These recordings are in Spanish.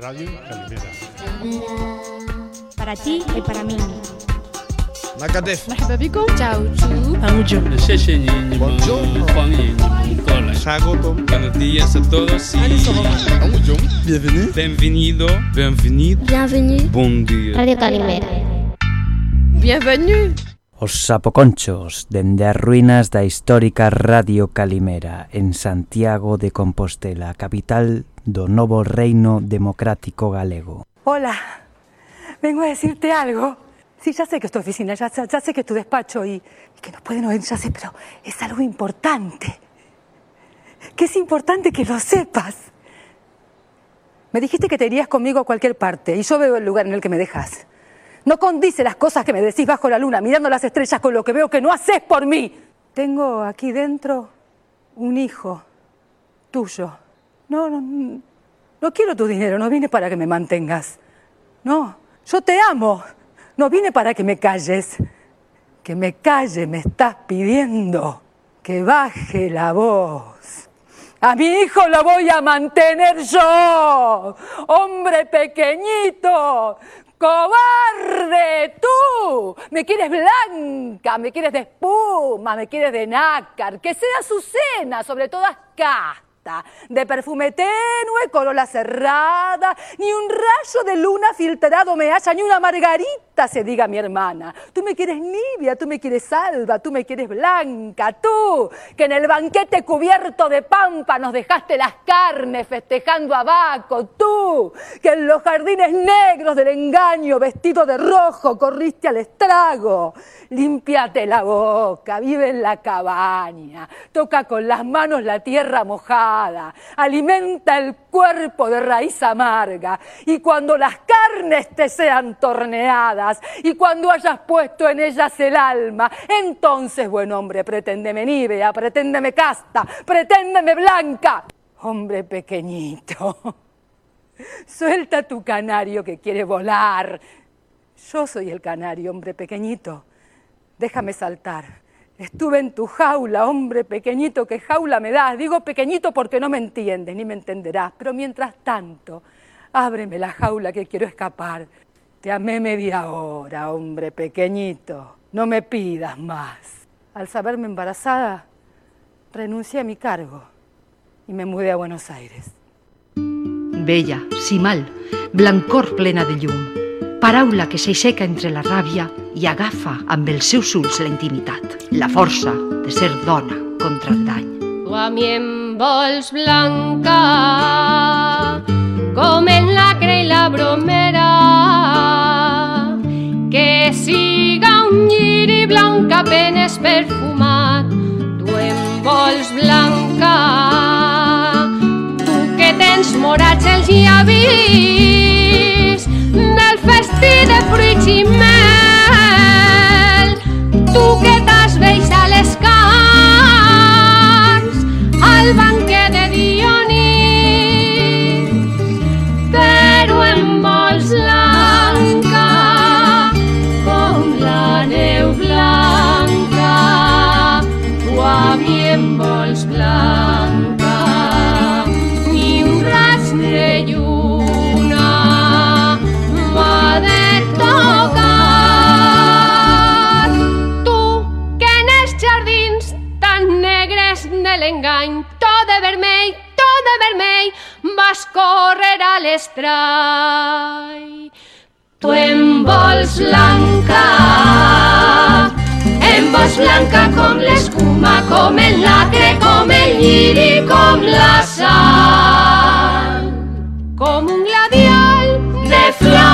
Radio Calimera. Para ti y para mí. Nakatef. Mahbabiko. Chao chu. Buongiorno. Sagotom. Buenos días a todos. Mucho. Bienvenido. Bienvenido. Bienvenido. Bienvenido. Buen día. Radio Calimera. Bienvenido. Os sapoconchos dende as ruínas da histórica Radio Calimera en Santiago de Compostela, capital do novo reino democrático galego. Hola. Vengo a decirte algo. Sí, ya sé que es tu oficina, ya, ya- sé que es tu despacho y, y que nos pueden oír, ya sé, pero es algo importante. Que es importante que lo sepas. Me dijiste que te irías conmigo a cualquier parte y yo veo el lugar en el que me dejas. No condice las cosas que me decís bajo la luna, mirando las estrellas con lo que veo que no haces por mí. Tengo aquí dentro un hijo tuyo. No, no, no quiero tu dinero, no vine para que me mantengas. No, yo te amo. No vine para que me calles. Que me calle, me estás pidiendo. Que baje la voz. A mi hijo lo voy a mantener yo. Hombre pequeñito. ¡Cobarde! ¡Tú! Me quieres blanca, me quieres de espuma, me quieres de nácar, que sea Azucena, sobre todas de perfume tenue, corola cerrada, ni un rayo de luna filtrado me haya, ni una margarita se diga mi hermana. Tú me quieres nibia, tú me quieres alba, tú me quieres blanca, tú, que en el banquete cubierto de pampa nos dejaste las carnes festejando a Baco, tú, que en los jardines negros del engaño, vestido de rojo, corriste al estrago. Límpiate la boca, vive en la cabaña, toca con las manos la tierra mojada, alimenta el cuerpo de raíz amarga, y cuando las carnes te sean torneadas, y cuando hayas puesto en ellas el alma, entonces, buen hombre, preténdeme nívea, preténdeme casta, preténdeme blanca. Hombre pequeñito, suelta tu canario que quiere volar. Yo soy el canario, hombre pequeñito. Déjame saltar. Estuve en tu jaula, hombre pequeñito, ¿qué jaula me das? Digo pequeñito porque no me entiendes ni me entenderás, pero mientras tanto, ábreme la jaula que quiero escapar. Te amé media hora, hombre pequeñito. No me pidas más. Al saberme embarazada, renuncié a mi cargo y me mudé a Buenos Aires. Bella, simal, blancor plena de llum, paraula que s'aixeca entre la ràbia i agafa amb els seus ulls la intimitat, la força de ser dona contra el dany. Tu a mi em vols blanca, com en l'acre i la bromera, siga un lliri blanc apenes perfumat. Tu em vols blanca, tu que tens morats els llavis del festí de fruits i mel, tu que t'has vas córrer a l'estrai. Tu em vols blanca, em vols blanca com l'escuma, com el nacre, com el lliri, com la sal, com un gladial de flor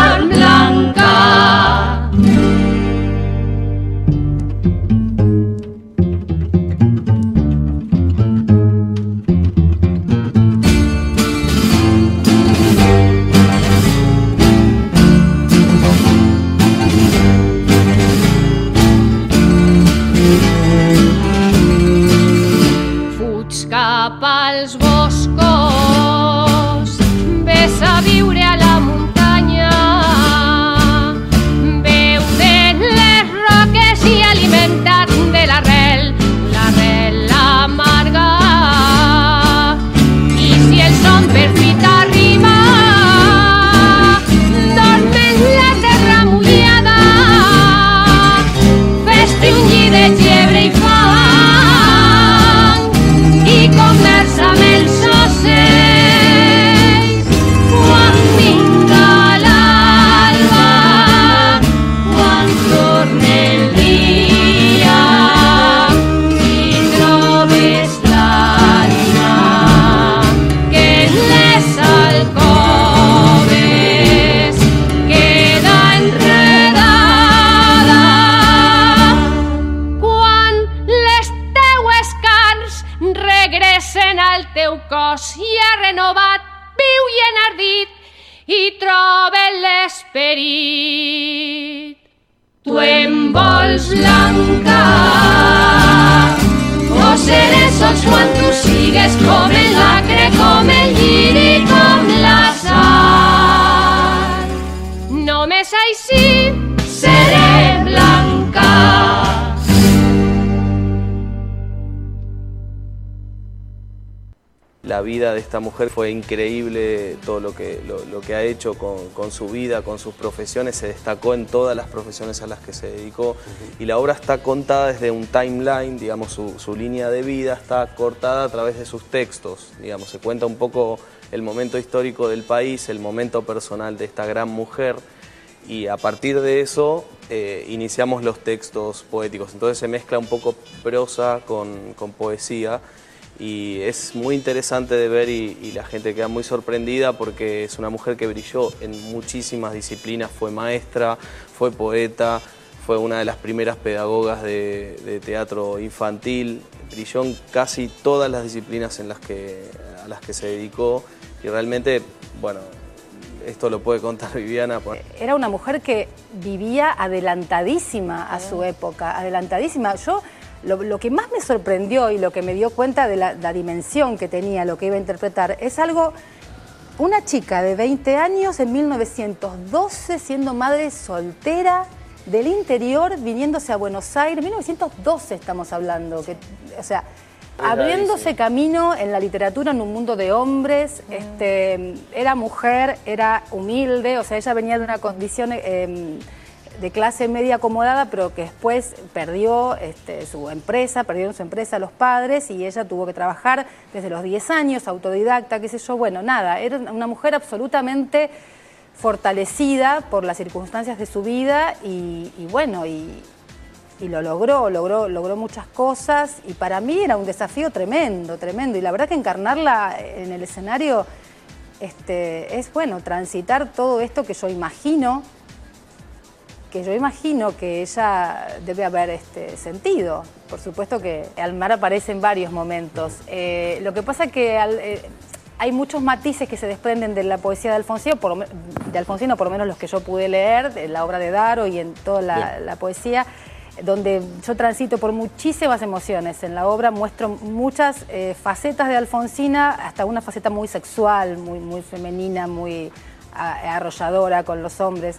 esta mujer fue increíble, todo lo que, lo, lo que ha hecho con, con su vida, con sus profesiones, se destacó en todas las profesiones a las que se dedicó y la obra está contada desde un timeline, digamos, su, su línea de vida está cortada a través de sus textos, digamos, se cuenta un poco el momento histórico del país, el momento personal de esta gran mujer y a partir de eso eh, iniciamos los textos poéticos. Entonces se mezcla un poco prosa con, con poesía y es muy interesante de ver y, y la gente queda muy sorprendida porque es una mujer que brilló en muchísimas disciplinas, fue maestra, fue poeta, fue una de las primeras pedagogas de, de teatro infantil, brilló en casi todas las disciplinas en las que, a las que se dedicó y realmente, bueno, esto lo puede contar Viviana. Era una mujer que vivía adelantadísima a su época, adelantadísima. Yo, lo, lo que más me sorprendió y lo que me dio cuenta de la, la dimensión que tenía lo que iba a interpretar es algo, una chica de 20 años en 1912 siendo madre soltera del interior, viniéndose a Buenos Aires, 1912 estamos hablando, que, o sea, abriéndose camino en la literatura en un mundo de hombres, este, era mujer, era humilde, o sea, ella venía de una condición eh, de clase media acomodada, pero que después perdió este, su empresa, perdieron su empresa los padres y ella tuvo que trabajar desde los 10 años, autodidacta, qué sé yo, bueno, nada, era una mujer absolutamente fortalecida por las circunstancias de su vida y, bueno, y, y lo logró, logró, logró muchas cosas y para mí era un desafío tremendo, tremendo. Y la verdad que encarnarla en el escenario este, es bueno, transitar todo esto que yo imagino, que yo imagino que ella debe haber este, sentido. Por supuesto que Almar aparece en varios momentos. Eh, lo que pasa que al- eh, hay muchos matices que se desprenden de la poesía de Alfonsino, por, de Alfonsino, por lo menos los que yo pude leer, de la obra de Daro y en toda la, la poesía, donde yo transito por muchísimas emociones. En la obra muestro muchas eh, facetas de Alfonsina, hasta una faceta muy sexual, muy, muy femenina, muy a- arrolladora con los hombres.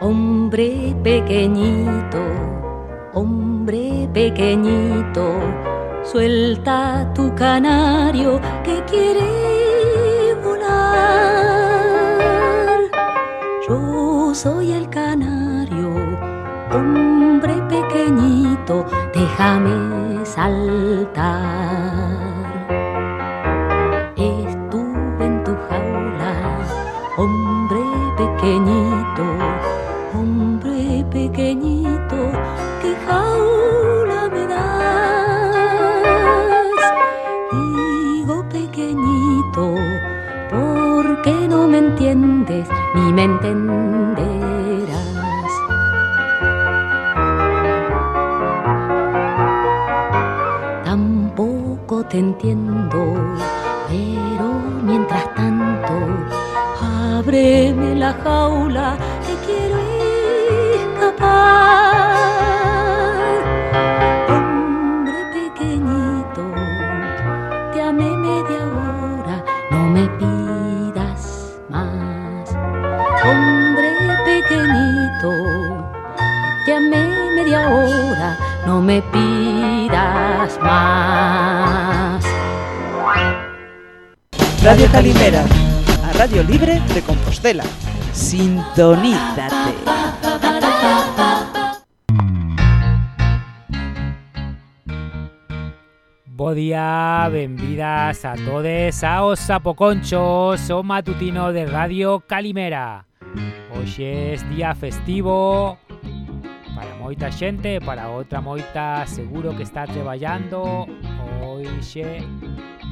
Hombre pequeñito, hombre pequeñito, suelta tu canario que quiere volar. Yo soy el canario, hombre pequeñito, déjame saltar. Pequeñito, hombre pequeñito, qué jaula me das. Digo pequeñito, porque no me entiendes ni me entenderás. Tampoco te entiendo, pero mientras tanto, ábreme la jaula que quiero escapar. Hombre pequeñito, te amé media hora, no me pidas más. Hombre pequeñito, te amé media hora, no me pidas más. Radio Calimera, Radio Libre de Compostela. Sintonízate. Bo día, benvidas a todos aos sapoconchos, o matutino de Radio Calimera. Hoxe es día festivo para moita xente, para outra moita seguro que está traballando. Hoxe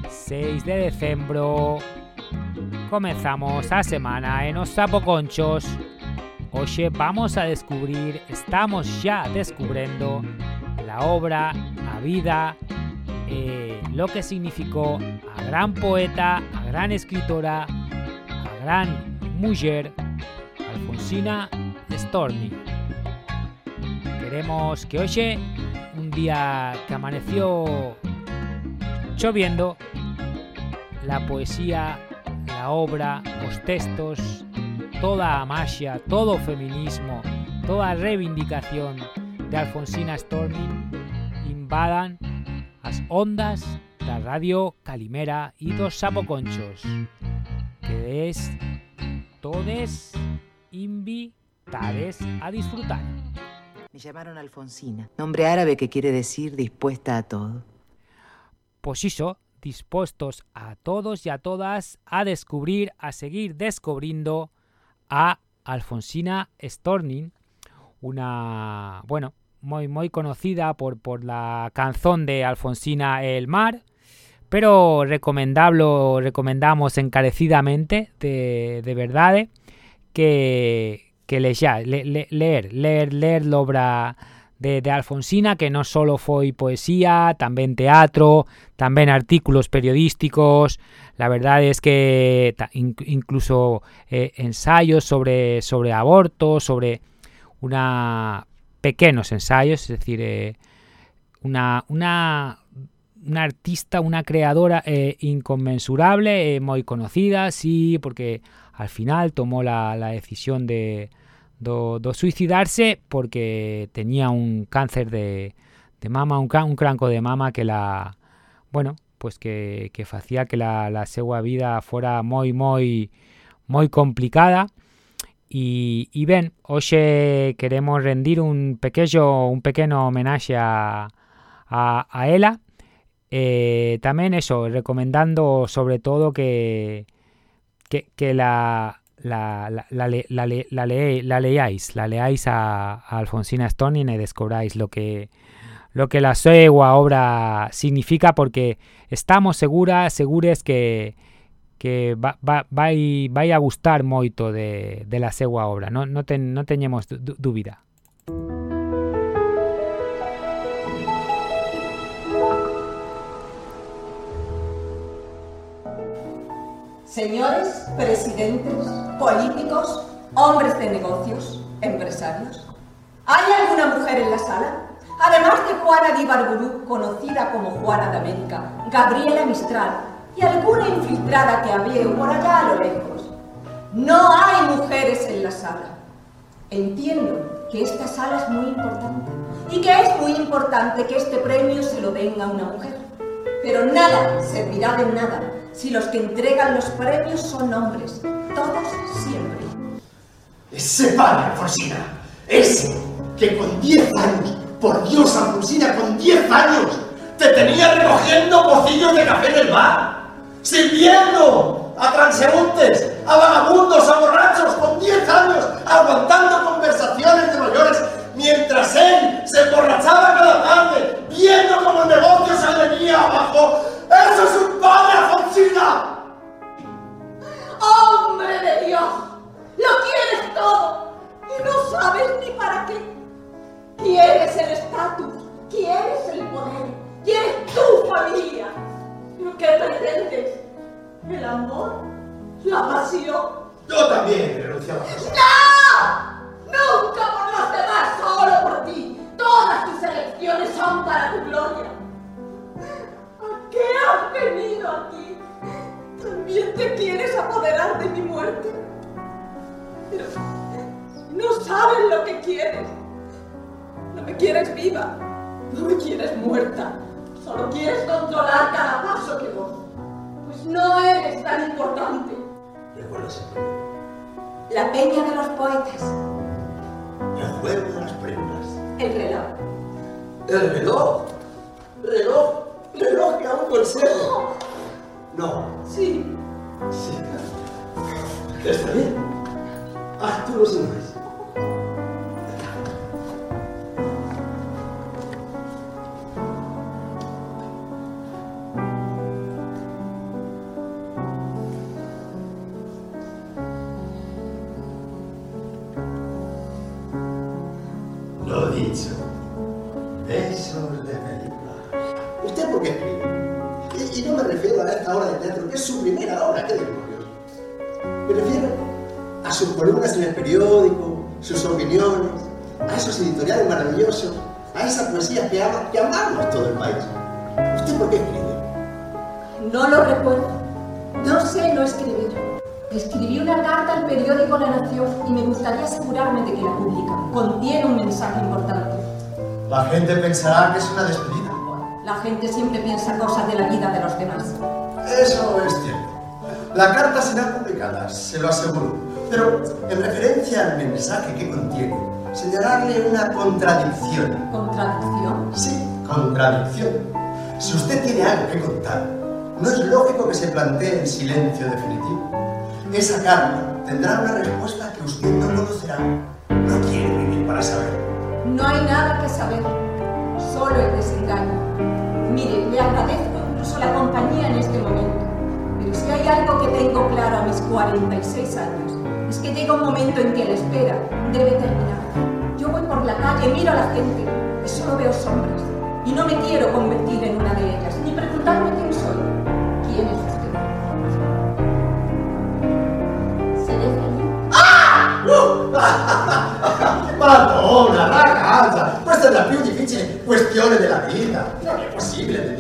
6 de decembro comenzamos a semana en os sapoconchos. Hoxe vamos a descubrir, estamos ya descubriendo la obra, a vida, eh, lo que significó a gran poeta, a gran escritora, a gran mujer, Alfonsina Storni. Queremos que hoy, un día que amaneció lloviendo, la poesía, la obra, los textos, toda a magia, todo feminismo, toda reivindicación de Alfonsina Storni invadan as ondas da Radio Calimera y dos sapoconchos. Que es todes invitades a disfrutar. Me llamaron Alfonsina, nombre árabe que quiere decir dispuesta a todo. Pues eso, dispuestos a todos y a todas a descubrir, a seguir descubriendo a Alfonsina Storning, una, bueno, muy, muy conocida por, por la canción de Alfonsina El Mar, pero recomendable, recomendamos encarecidamente, de, de verdad, que, que le, le, leer, leer, leer la de, Alfonsina, que no solo fue poesía, también teatro, también artículos periodísticos, la verdad es que incluso eh, ensayos sobre, sobre aborto, sobre una pequeños ensayos, es decir, eh, una, una, una, artista, una creadora eh, inconmensurable, muy conocida, sí, porque al final tomó la, la decisión de, de, suicidarse porque tenía un cáncer de, mama, un, cranco de mama que la, bueno, pues que, que hacía que la, la segua vida fuera muy, muy, muy complicada. Y, y ben, queremos rendir un pequeño un a, a, a ela eh, eso, recomendando sobre todo que que, que la la, la, le, la, le, la, la leáis, a, a Alfonsina Stonin y descubráis lo que lo que la segua obra significa porque estamos seguras, segures que que va, va, vai, vai a gustar moito de, de la segua obra, non, non, ten, non teñemos dúbida. Señores presidentes, políticos, hombres de negocios, empresarios, ¿hay alguna mujer en la sala? Además de Juana de conocida como Juana de América, Gabriela Mistral, y alguna infiltrada que había por allá a lo lejos. No hay mujeres en la sala. Entiendo que esta sala es muy importante y que es muy importante que este premio se lo den a una mujer. Pero nada servirá de nada si los que entregan los premios son hombres, todos siempre. Ese padre, Alfonsina, ese que con 10 años, por Dios, Alfonsina, con 10 años, te tenía recogiendo pocillos de café en el bar sirviendo a transeúntes, a vagabundos, a borrachos con 10 años, aguantando conversaciones de mayores, mientras él se emborrachaba cada tarde, viendo cómo el negocio se venía abajo. ¡Eso es un padre, Alfonsina! ¡Hombre de Dios! ¡Lo quieres todo! Y no sabes ni para qué. Quieres el estatus, quieres el poder, quieres tu familia. ¿Pero qué pretendes? ¿El amor? ¿La pasión? Yo también renunciaba. ¡No! ¡Nunca por los demás, solo por ti! Todas tus elecciones son para tu gloria. ¿A qué has venido aquí? ¿También te quieres apoderar de mi muerte? Pero no sabes lo que quieres. No me quieres viva, no me quieres muerta. Solo quieres controlar cada paso que doy. Pues no eres tan importante. Recuerda siempre. La peña de los poetas. El juego de las prendas. El reloj. El reloj. Reloj. Reloj que aún conservo. No. Sí. Sí. Está bien. Haz tú. Lo dicho. Es su primera obra, qué demonios. Me refiero a sus columnas en el periódico, sus opiniones, a esos editoriales maravillosos, a esa poesía que, ama, que amamos todo el país. ¿Usted por qué escribe? No lo recuerdo. No sé no escribir. Escribí una carta al periódico La Nación y me gustaría asegurarme de que la publican. Contiene un mensaje importante. La gente pensará que es una despedida. La gente siempre piensa cosas de la vida de los demás. Eso es cierto. La carta será publicada, se lo aseguro. Pero en referencia al mensaje que contiene, señalarle una contradicción. ¿Contradicción? Sí, contradicción. Si usted tiene algo que contar, no es lógico que se plantee en silencio definitivo. Esa carta tendrá una respuesta que usted no conocerá. No quiere vivir para saber. No hay nada que saber, solo el desengaño. Mire, le agradezco incluso la compañía en este momento. Pero si hay algo que tengo claro a mis 46 años, es que llega un momento en que la espera debe terminar. Yo voy por la calle, miro a la gente y solo veo sombras. Y no me quiero convertir en una de ellas, ni preguntarme quién soy. ¿Quién es usted? ¿Se deja ir? ¡Ah! Madonna, ragazza, questa è la più difficile questione della vita. Non è possibile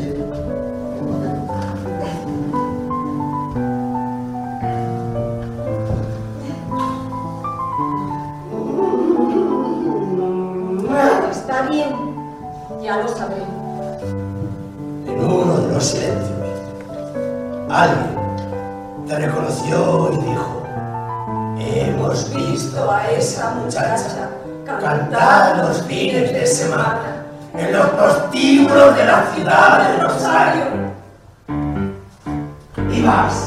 los fines de semana en los prostíbulos de la ciudad de Rosario. Y vas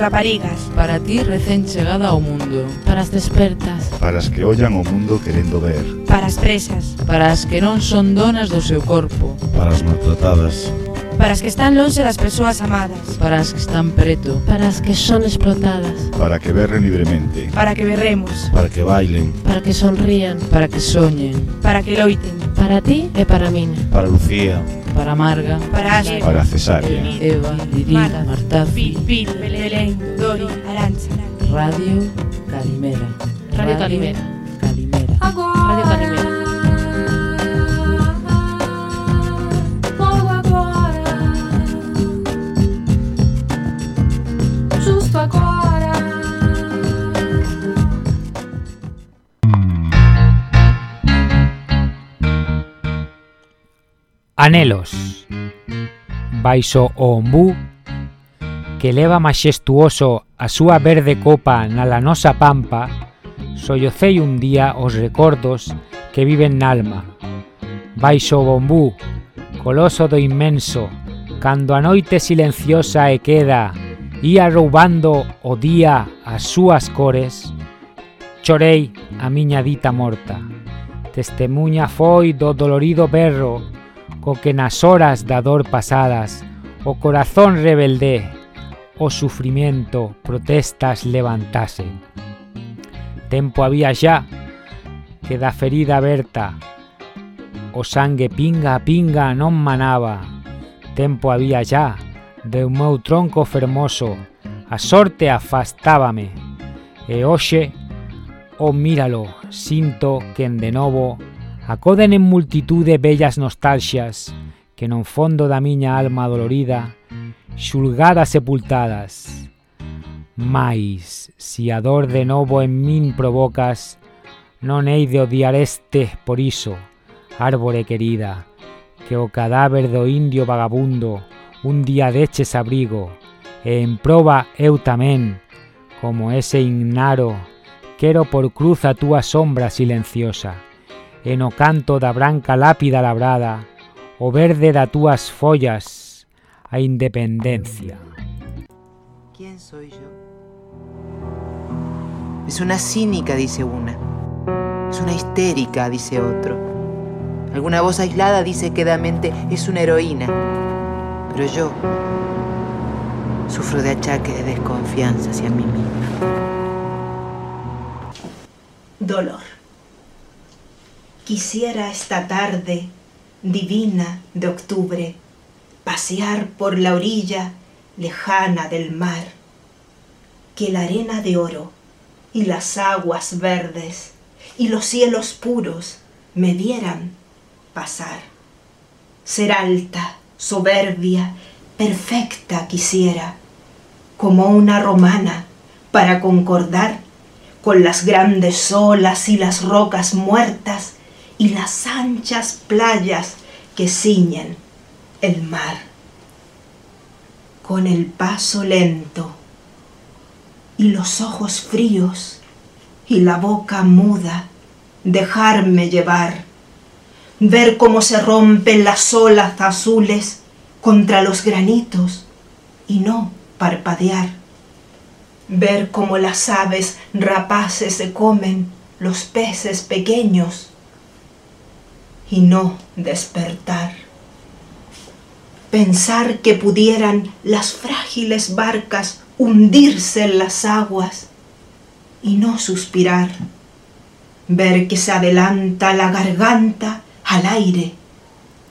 raparigas. Para ti recén chegada ao mundo. Para as despertas. Para as que ollan o mundo querendo ver. Para as presas. Para as que non son donas do seu corpo. Para as maltratadas. Para as que están longe das persoas amadas. Para as que están preto. Para as que son explotadas. Para que berren libremente. Para que berremos. Para que bailen. Para que sonrían. Para que soñen. Para que loiten. Para ti e para min. Para Lucía para Marga, para Ayer, para Cesárea, Eva, Lili, Marta, Marta Pil, Pil, Belén, Dori, Arancha, Radio Calimera. Radio Calimera. Calimera. Radio Calimera. Anelos Baixo o ombú que leva majestuoso a súa verde copa na lanosa pampa sollocei un día os recordos que viven na alma Baixo o ombú coloso do inmenso cando a noite silenciosa e queda ia roubando o día as súas cores, chorei a miña dita morta. Testemunha foi do dolorido berro co que nas horas da dor pasadas o corazón rebelde, o sufrimiento, protestas levantase. Tempo había xa que da ferida aberta o sangue pinga pinga non manaba. Tempo había xa de un meu tronco fermoso a sorte afastábame e hoxe, oh míralo, sinto que en de novo Acoden en multitude bellas nostalxias que non fondo da miña alma dolorida xulgadas sepultadas. Mais, se a dor de novo en min provocas, non hei de odiar este por iso, árbore querida, que o cadáver do indio vagabundo un día deches abrigo, e en proba eu tamén, como ese ignaro, quero por cruz a túa sombra silenciosa. E no canto da branca lápida labrada, o verde da túas follas, a independencia. ¿Quién soy yo? Es una cínica, dice una. Es una histérica, dice otro. Alguna voz aislada dice quedamente, es una heroína. Pero yo sufro de achaque de desconfianza hacia mí misma. Dolor. Quisiera esta tarde divina de octubre pasear por la orilla lejana del mar, que la arena de oro y las aguas verdes y los cielos puros me vieran pasar. Ser alta, soberbia, perfecta quisiera, como una romana, para concordar con las grandes olas y las rocas muertas y las anchas playas que ciñen el mar. Con el paso lento y los ojos fríos y la boca muda, dejarme llevar, ver cómo se rompen las olas azules contra los granitos y no parpadear, ver cómo las aves rapaces se comen los peces pequeños y no despertar. Pensar que pudieran las frágiles barcas hundirse en las aguas y no suspirar. Ver que se adelanta la garganta al aire,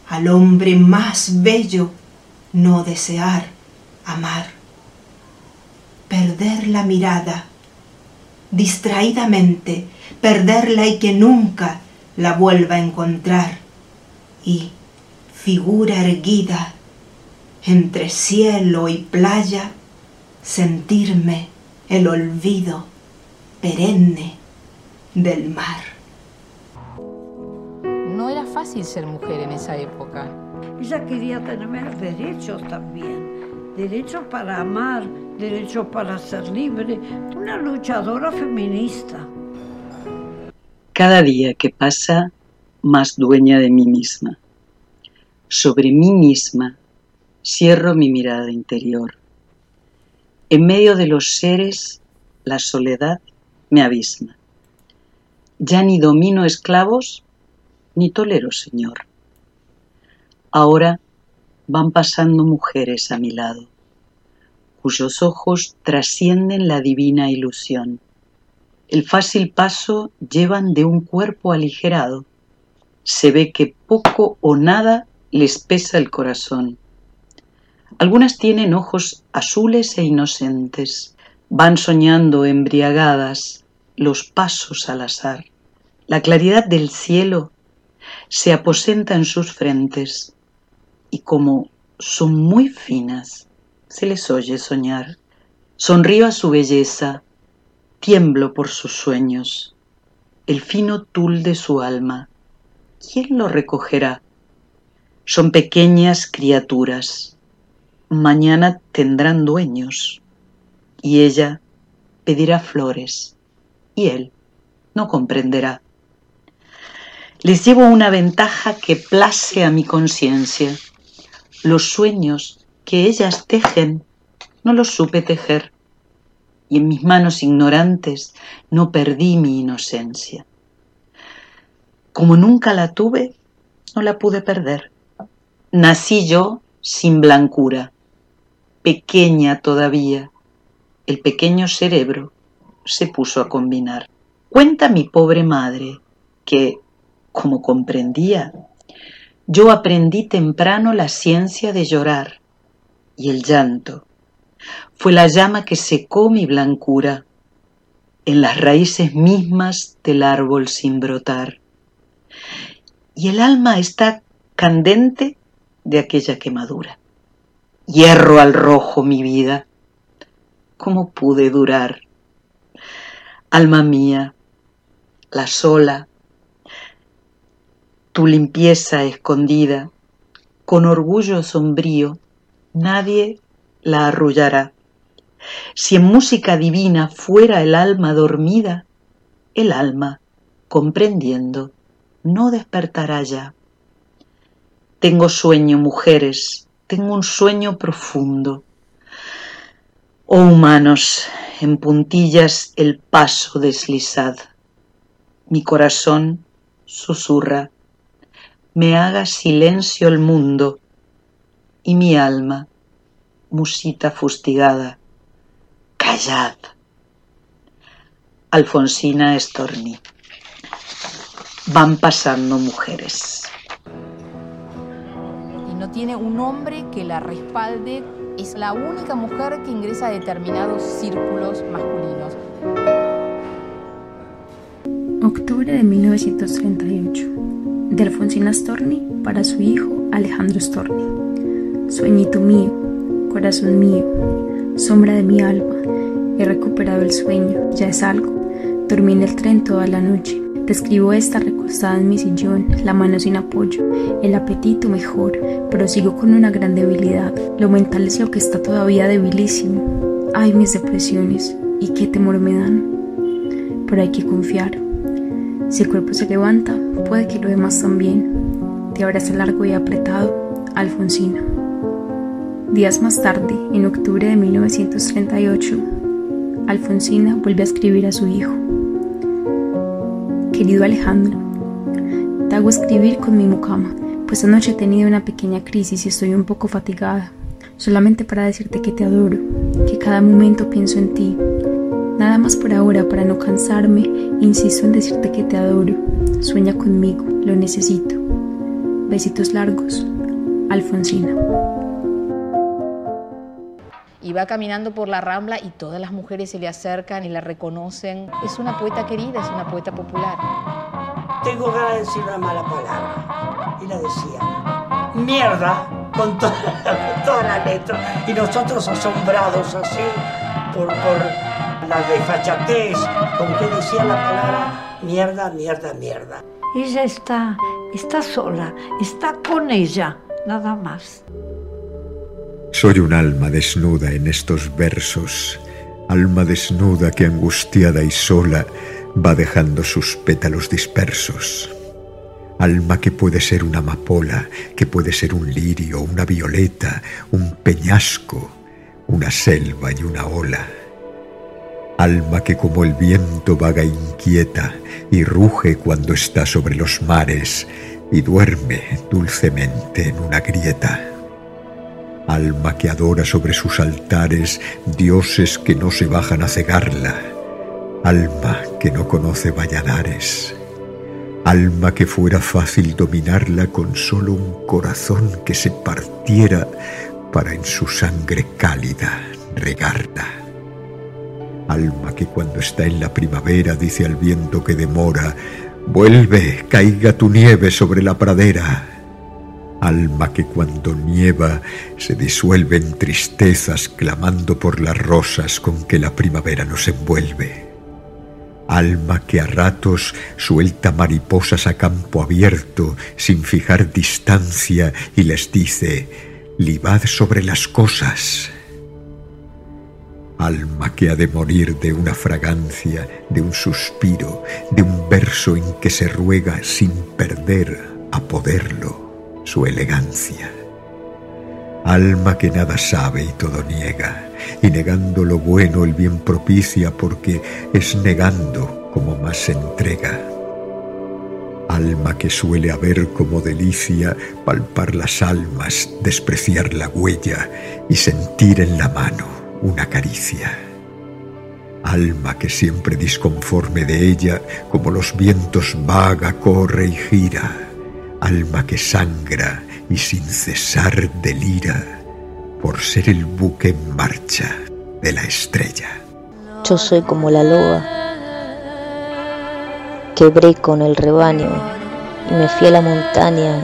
al hombre más bello no desear amar. Perder la mirada, distraídamente, perderla y que nunca la vuelva a encontrar. Y, figura erguida, entre cielo y playa, sentirme el olvido perenne del mar. No era fácil ser mujer en esa época. Ella quería tener derechos también. Derechos para amar, derechos para ser libre. Una luchadora feminista. Cada día que pasa, más dueña de mí misma. Sobre mí misma, cierro mi mirada interior. En medio de los seres, la soledad me abisma. Ya ni domino esclavos, ni tolero señor. Ahora van pasando mujeres a mi lado, cuyos ojos trascienden la divina ilusión. El fácil paso llevan de un cuerpo aligerado. Se ve que poco o nada les pesa el corazón. Algunas tienen ojos azules e inocentes. Van soñando embriagadas los pasos al azar. La claridad del cielo se aposenta en sus frentes y como son muy finas, se les oye soñar. Sonrío a su belleza, tiemblo por sus sueños. El fino tul de su alma, ¿quién lo recogerá? Son pequeñas criaturas, mañana tendrán dueños y ella pedirá flores y él no comprenderá. Les llevo una ventaja que place a mi conciencia. Los sueños que ellas tejen no los supe tejer y en mis manos ignorantes no perdí mi inocencia. Como nunca la tuve, no la pude perder. Nací yo sin blancura, pequeña todavía. El pequeño cerebro se puso a combinar. Cuenta mi pobre madre que, como comprendía, yo aprendí temprano la ciencia de llorar y el llanto fue la llama que secó mi blancura en las raíces mismas del árbol sin brotar. Y el alma está candente de aquella quemadura. Hierro al rojo mi vida. ¿Cómo pude durar? Alma mía, la sola, tu limpieza escondida, con orgullo sombrío, nadie la arrullará. Si en música divina fuera el alma dormida, el alma, comprendiendo, no despertará ya. Tengo sueño, mujeres, tengo un sueño profundo. Oh humanos, en puntillas el paso deslizad. Mi corazón susurra, me haga silencio el mundo y mi alma, musita fustigada, callad. Alfonsina Storni. Van pasando mujeres. Y no tiene un hombre que la respalde. Es la única mujer que ingresa a determinados círculos masculinos. Octubre de 1938. De Alfonsina Storni para su hijo Alejandro Storni. Sueñito mío, corazón mío, sombra de mi alma, he recuperado el sueño, ya es algo. Dormí en el tren toda la noche. Te escribo esta recostada en mi sillón, la mano sin apoyo, el apetito mejor, pero sigo con una gran debilidad. Lo mental es lo que está todavía debilísimo. Ay, mis depresiones, y qué temor me dan. Pero hay que confiar. Si el cuerpo se levanta, puede que lo demás también. Te abraza largo y apretado, Alfonsina. Días más tarde, en octubre de 1938, Alfonsina vuelve a escribir a su hijo. Querido Alejandro, te hago escribir con mi mucama, pues anoche he tenido una pequeña crisis y estoy un poco fatigada. Solamente para decirte que te adoro, que cada momento pienso en ti. Nada más por ahora para no cansarme, insisto en decirte que te adoro. Sueña conmigo, lo necesito. Besitos largos, Alfonsina. Y va caminando por la rambla y todas las mujeres se le acercan y la reconocen. Es una poeta querida, es una poeta popular. Tengo ganas de decir una mala palabra. Y la decía. Mierda, con toda, con toda la letra. Y nosotros asombrados así por, por la desfachatez con que decía la palabra mierda, mierda, mierda. Ella está, está sola, está con ella, nada más. Soy un alma desnuda en estos versos, alma desnuda que angustiada y sola va dejando sus pétalos dispersos. Alma que puede ser una amapola, que puede ser un lirio, una violeta, un peñasco, una selva y una ola. Alma que como el viento vaga inquieta y ruge cuando está sobre los mares y duerme dulcemente en una grieta alma que adora sobre sus altares dioses que no se bajan a cegarla, alma que no conoce valladares, alma que fuera fácil dominarla con solo un corazón que se partiera para en su sangre cálida regarla. Alma que cuando está en la primavera dice al viento que demora, vuelve, caiga tu nieve sobre la pradera alma que cuando nieva se disuelve en tristezas clamando por las rosas con que la primavera nos envuelve. Alma que a ratos suelta mariposas a campo abierto sin fijar distancia y les dice, libad sobre las cosas. Alma que ha de morir de una fragancia, de un suspiro, de un verso en que se ruega sin perder a poderlo su elegancia. Alma que nada sabe y todo niega, y negando lo bueno el bien propicia porque es negando como más se entrega. Alma que suele haber como delicia palpar las almas, despreciar la huella y sentir en la mano una caricia. Alma que siempre disconforme de ella, como los vientos vaga, corre y gira alma que sangra y sin cesar delira por ser el buque en marcha de la estrella. Yo soy como la loba, quebré con el rebaño y me fui a la montaña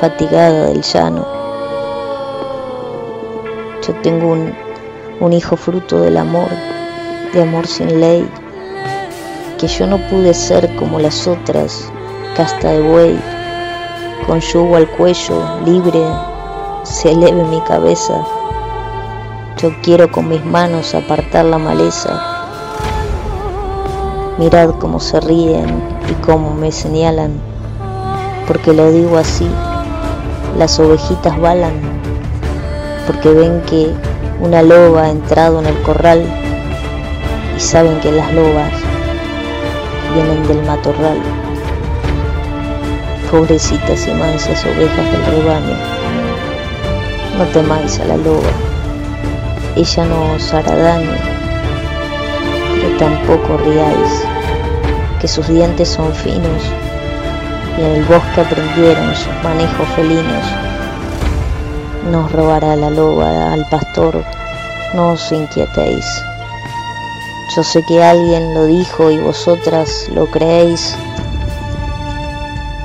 fatigada del llano. Yo tengo un, un hijo fruto del amor, de amor sin ley, que yo no pude ser como las otras, casta de buey con yugo al cuello, libre, se eleve mi cabeza. Yo quiero con mis manos apartar la maleza. Mirad cómo se ríen y cómo me señalan, porque lo digo así, las ovejitas balan, porque ven que una loba ha entrado en el corral y saben que las lobas vienen del matorral pobrecitas y mansas ovejas del rebaño. No temáis a la loba, ella no os hará daño, pero tampoco riáis, que sus dientes son finos y en el bosque aprendieron sus manejos felinos. No os robará la loba al pastor, no os inquietéis. Yo sé que alguien lo dijo y vosotras lo creéis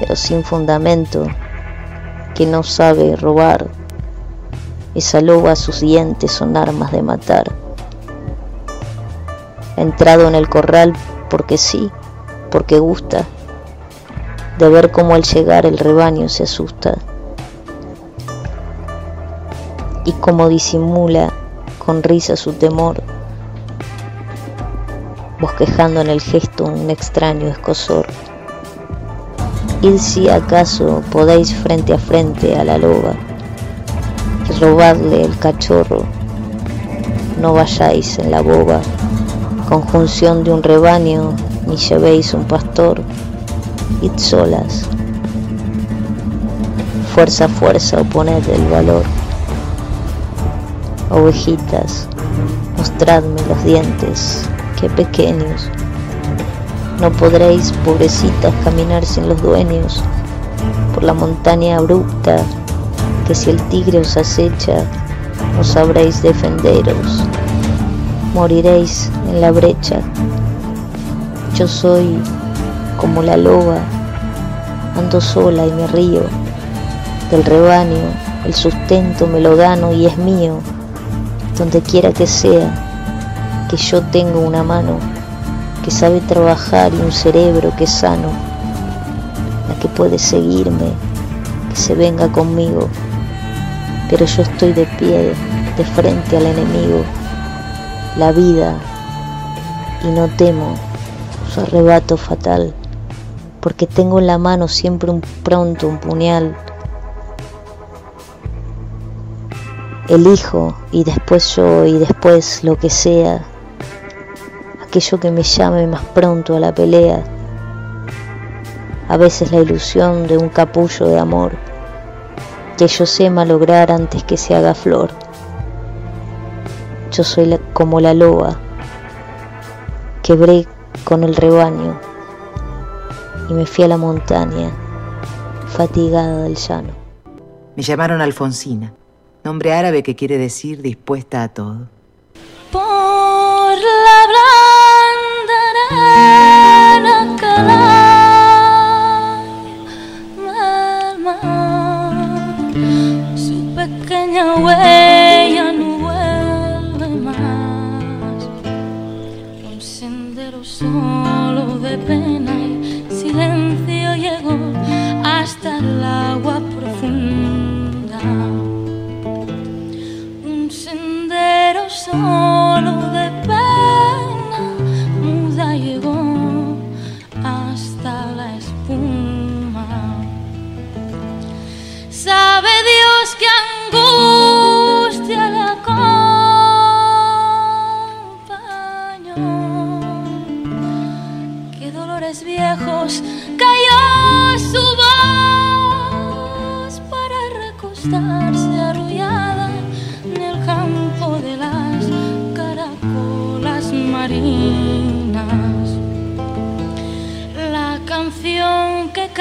pero sin fundamento, que no sabe robar. Esa loba sus dientes son armas de matar. Entrado en el corral porque sí, porque gusta, de ver cómo al llegar el rebaño se asusta. Y cómo disimula con risa su temor, bosquejando en el gesto un extraño escosor. Id si acaso podéis frente a frente a la loba y robadle el cachorro, no vayáis en la boba, conjunción de un rebaño, ni llevéis un pastor, id solas. Fuerza, fuerza, oponed el valor. Ovejitas, mostradme los dientes, qué pequeños. No podréis, pobrecitas, caminar sin los dueños por la montaña abrupta, que si el tigre os acecha, no sabréis defenderos, moriréis en la brecha. Yo soy como la loba, ando sola y me río del rebaño, el sustento me lo gano y es mío, donde quiera que sea, que yo tengo una mano que sabe trabajar y un cerebro que es sano, la que puede seguirme, que se venga conmigo, pero yo estoy de pie, de frente al enemigo, la vida, y no temo su arrebato fatal, porque tengo en la mano siempre un pronto un puñal. Elijo y después yo y después lo que sea, aquello que me llame más pronto a la pelea. A veces la ilusión de un capullo de amor que yo sé malograr antes que se haga flor. Yo soy como la loba, quebré con el rebaño y me fui a la montaña, fatigada del llano. Me llamaron Alfonsina, nombre árabe que quiere decir dispuesta a todo. Pequeña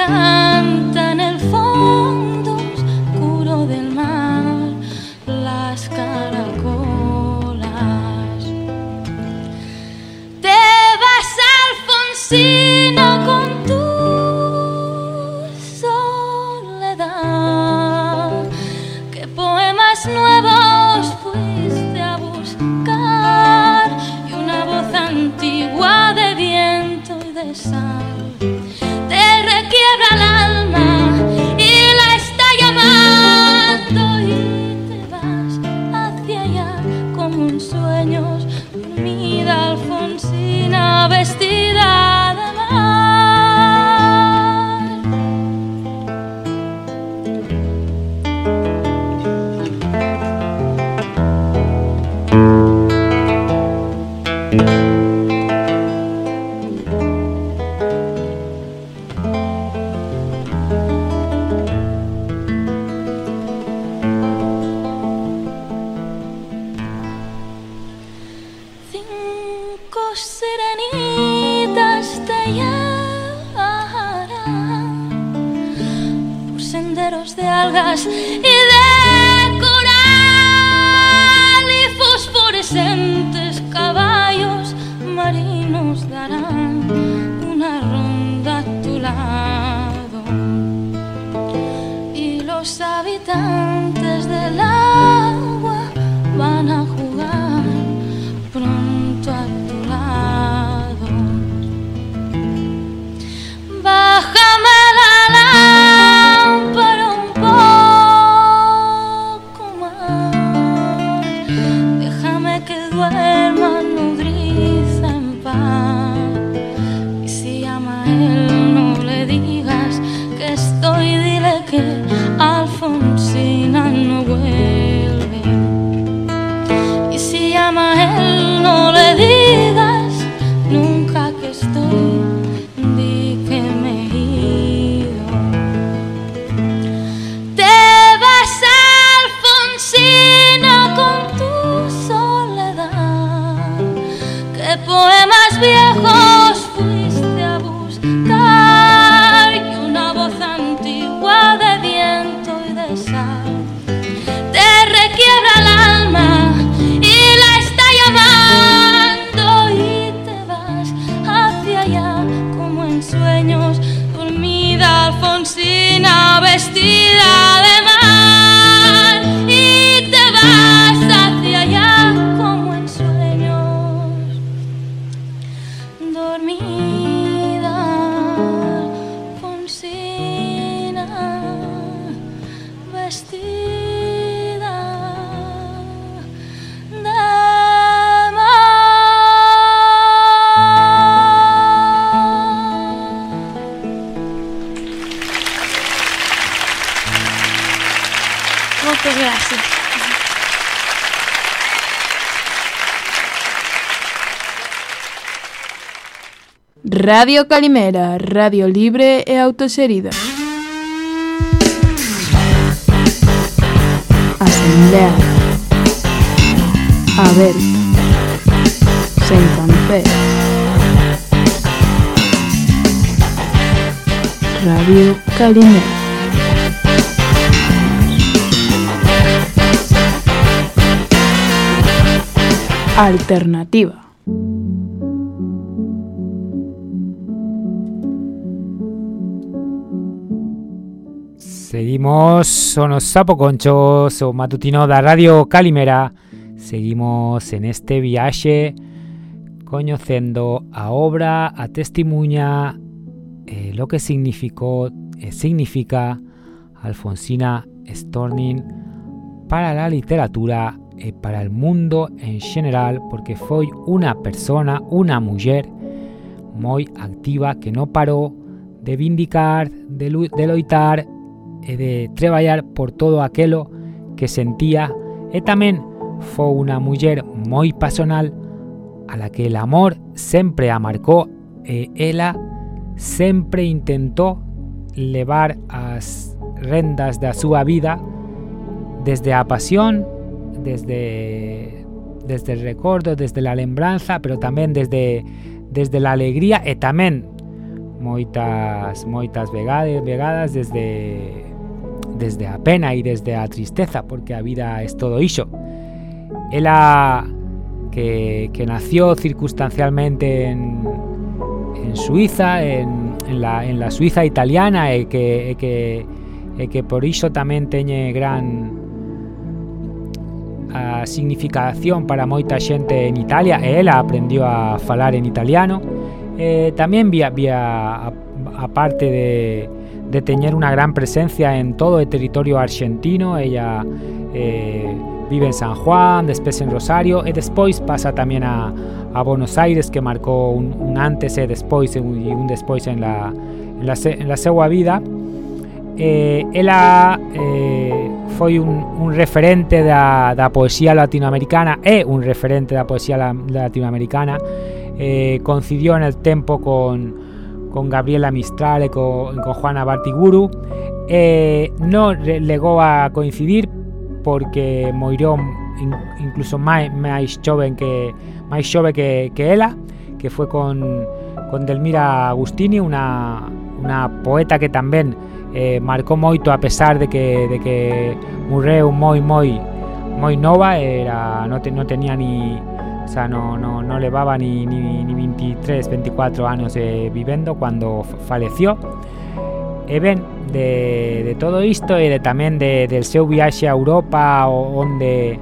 canción Radio Calimera, radio libre e autoserida. Asamblea. A ver. Sen café. Radio Calimera. Alternativa. Seguimos, sonos Sapo Conchos, o matutino da Radio Calimera. Seguimos en este viaje coñecendo a obra, a testimuña, eh, lo que significó, eh, significa Alfonsina Storning para la literatura e para el mundo en general, porque foi una persona, una mujer moi activa que no paró de vindicar, de, de loitar de traballar por todo aquelo que sentía. E tamén foi unha muller moi pasional a la que el amor sempre a e ela sempre intentou levar as rendas da súa vida desde a pasión, desde desde el recordo, desde la lembranza, pero tamén desde desde la alegría e tamén moitas moitas vegadas, vegadas desde desde a pena e desde a tristeza, porque a vida es todo iso. Ela que, que nació circunstancialmente en, Suiza, en, la, Suiza italiana, e que, por iso tamén teñe gran a significación para moita xente en Italia e ela aprendió a falar en italiano eh, tamén vía, de, de teñer unha gran presencia en todo o territorio argentino. Ella eh, vive en San Juan despois en Rosario e despois pasa tamén a, a Buenos Aires que marcou un, un antes e despois e un, e un despois en la, en la, en la vida. Eh, ela eh, foi un, un referente da, da poesía latinoamericana e un referente da poesía la, latinoamericana. Eh, coincidió en el tempo con, con Gabriela Mistral e con, con Juana Bartiguru. Eh, non legou a coincidir porque in, incluso máis xoven que máis xove que, que ela que foi con, con Delmira Agustini unha, unha poeta que tamén eh, marcou moito a pesar de que, de que morreu moi moi moi nova era non, te, non tenía ni o sea, no, no, no levaba ni, ni, ni 23, 24 anos eh, cando faleció e ben, de, de todo isto e de tamén de, del seu viaxe a Europa onde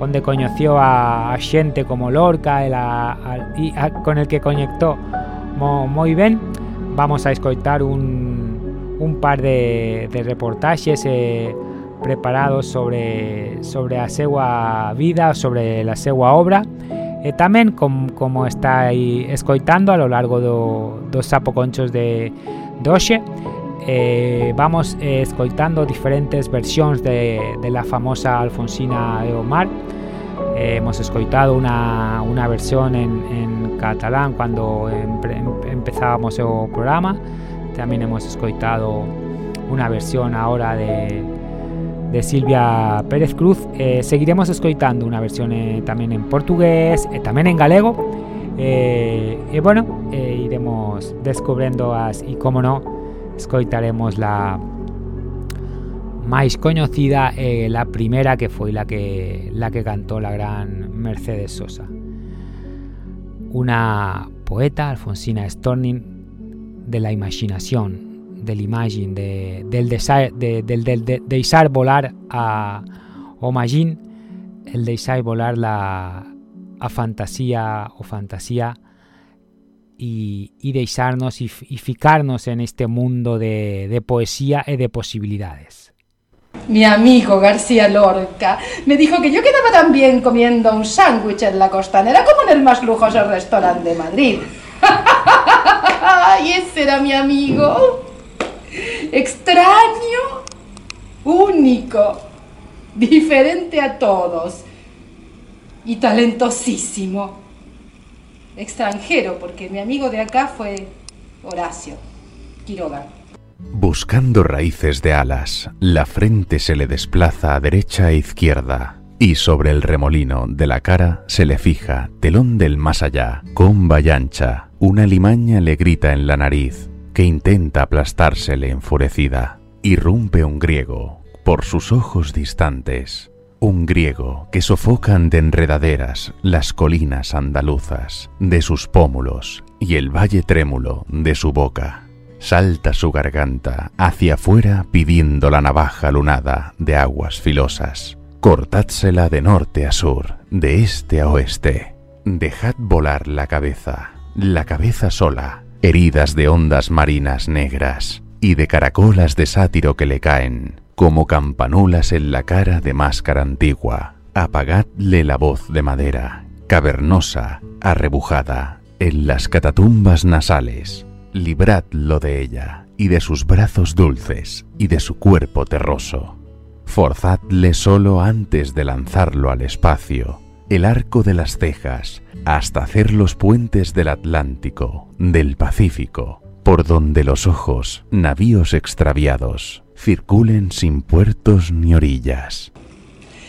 onde coñeceu a, a xente como Lorca e, la, a, e a, con el que conectou mo, moi ben vamos a escoitar un, un par de, de reportaxes eh, preparados sobre, sobre a seua vida, sobre a seua obra e tamén com, como está aí escoitando a lo largo do, dos sapoconchos de, hoxe eh, vamos eh, escoitando diferentes versións de, de la famosa Alfonsina de Omar. Eh, hemos escoitado una, una versión en, en catalán cuando empre, em, empezábamos o programa. Tamén hemos escoitado unha versión ahora de, de Silvia Pérez Cruz. Eh, seguiremos escoitando unha versión eh, tamén en portugués e tamén en galego. E, e bueno, e iremos descubrindo as e como no, escoitaremos la máis coñecida e la primera que foi la que la que cantó la gran Mercedes Sosa. Una poeta, Alfonsina Storni, de la imaginación, del imagine, de, del, desar, de, del, del de, deixar volar a o magín, el deixar volar la a fantasía o fantasía y, y deixarnos y, y ficarnos en este mundo de, de poesía y de posibilidades. Mi amigo García Lorca me dijo que yo quedaba tan bien comiendo un sándwich en la costanera como en el más lujoso restaurante de Madrid. y ese era mi amigo. Extraño, único, diferente a todos y talentosísimo. Extranjero, porque mi amigo de acá fue Horacio Quiroga. Buscando raíces de alas, la frente se le desplaza a derecha e izquierda, y sobre el remolino de la cara se le fija, telón del más allá, comba y ancha, una limaña le grita en la nariz, que intenta aplastársele enfurecida. Irrumpe un griego, por sus ojos distantes, un griego que sofocan de enredaderas las colinas andaluzas de sus pómulos y el valle trémulo de su boca. Salta su garganta hacia afuera pidiendo la navaja lunada de aguas filosas. Cortádsela de norte a sur, de este a oeste. Dejad volar la cabeza, la cabeza sola, heridas de ondas marinas negras y de caracolas de sátiro que le caen, como campanulas en la cara de máscara antigua. Apagadle la voz de madera, cavernosa, arrebujada, en las catatumbas nasales. Libradlo de ella, y de sus brazos dulces, y de su cuerpo terroso. Forzadle solo antes de lanzarlo al espacio, el arco de las cejas, hasta hacer los puentes del Atlántico, del Pacífico, por donde los ojos, navíos extraviados, circulen sin puertos ni orillas.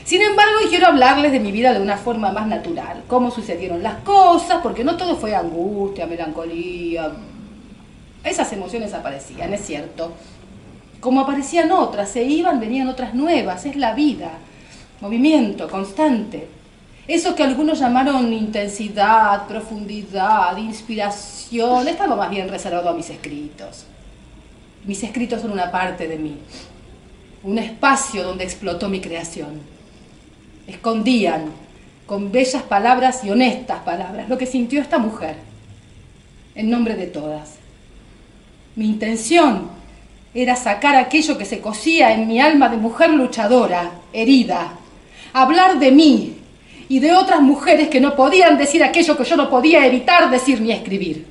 Sin embargo, quiero hablarles de mi vida de una forma más natural, cómo sucedieron las cosas, porque no todo fue angustia, melancolía. Esas emociones aparecían, es cierto. Como aparecían otras, se iban, venían otras nuevas, es la vida, movimiento constante. Eso que algunos llamaron intensidad, profundidad, inspiración, estaba más bien reservado a mis escritos. Mis escritos son una parte de mí, un espacio donde explotó mi creación. Escondían con bellas palabras y honestas palabras lo que sintió esta mujer, en nombre de todas. Mi intención era sacar aquello que se cosía en mi alma de mujer luchadora, herida, hablar de mí y de otras mujeres que no podían decir aquello que yo no podía evitar decir ni escribir.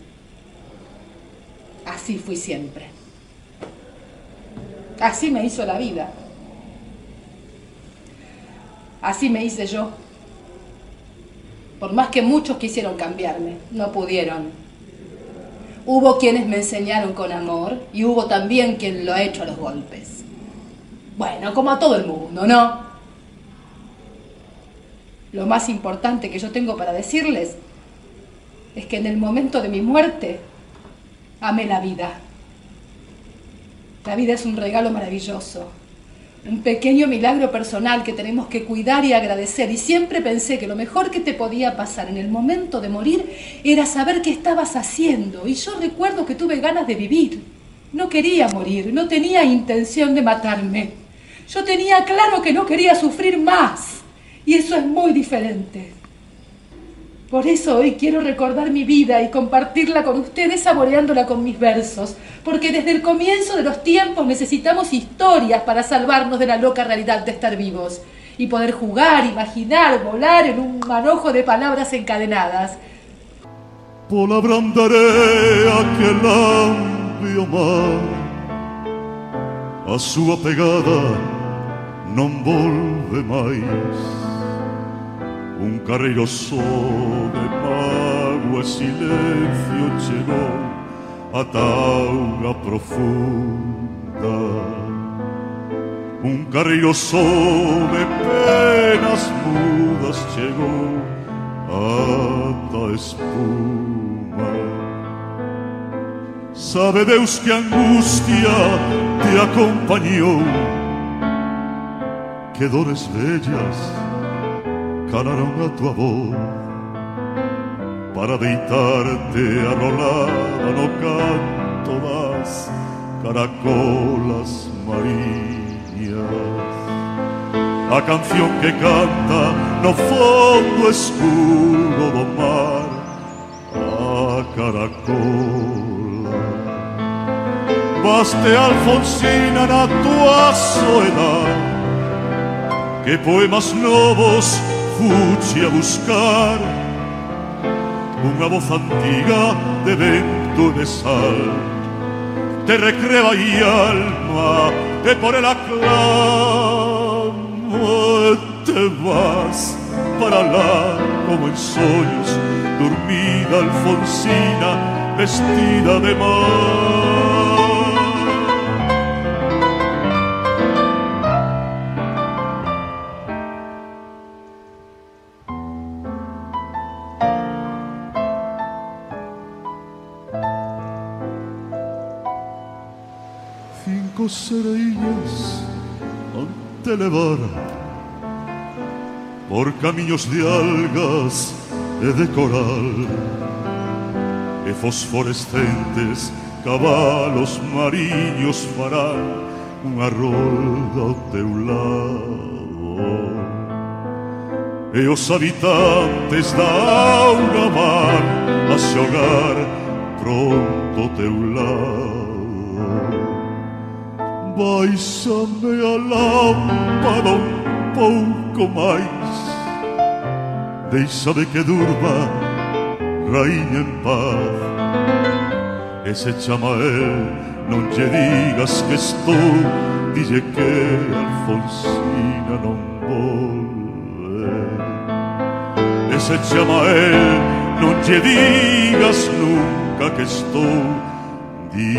Así fui siempre. Así me hizo la vida. Así me hice yo. Por más que muchos quisieron cambiarme, no pudieron. Hubo quienes me enseñaron con amor y hubo también quien lo ha hecho a los golpes. Bueno, como a todo el mundo, ¿no? Lo más importante que yo tengo para decirles es que en el momento de mi muerte amé la vida. La vida es un regalo maravilloso, un pequeño milagro personal que tenemos que cuidar y agradecer. Y siempre pensé que lo mejor que te podía pasar en el momento de morir era saber qué estabas haciendo. Y yo recuerdo que tuve ganas de vivir. No quería morir, no tenía intención de matarme. Yo tenía claro que no quería sufrir más. Y eso es muy diferente. Por eso hoy quiero recordar mi vida y compartirla con ustedes saboreándola con mis versos, porque desde el comienzo de los tiempos necesitamos historias para salvarnos de la loca realidad de estar vivos y poder jugar, imaginar, volar en un manojo de palabras encadenadas. Que lambe o mar A súa pegada non volve máis un carreiro só de mágoa silencio chegou a auga profunda un carreiro só de penas mudas chegou ata espuma sabe Deus que angustia te acompañou que dores bellas calaron a tu voz para deitarte arrolada no canto das caracolas mariñas. A canción que canta no fondo escuro do mar a caracola. Baste Alfonsina na tua soedad que poemas novos fuche a buscar unha voz antiga de vento de sal. Te recreba y alma e por el aclamo e te vas para lá como en sueños dormida Alfonsina vestida de mar sereías ante levar por caminos de algas e de coral e fosforescentes cabalos mariños farán unha rolda ao teu lado. E os habitantes da auga van a xogar pronto teu lado Baixame a lámpada un pouco máis. Deixame que durma raíña en paz. E se chama el Non lle digas que estou Dille que Alfonsina non volve. E se chama el Non lle digas nunca que estou Di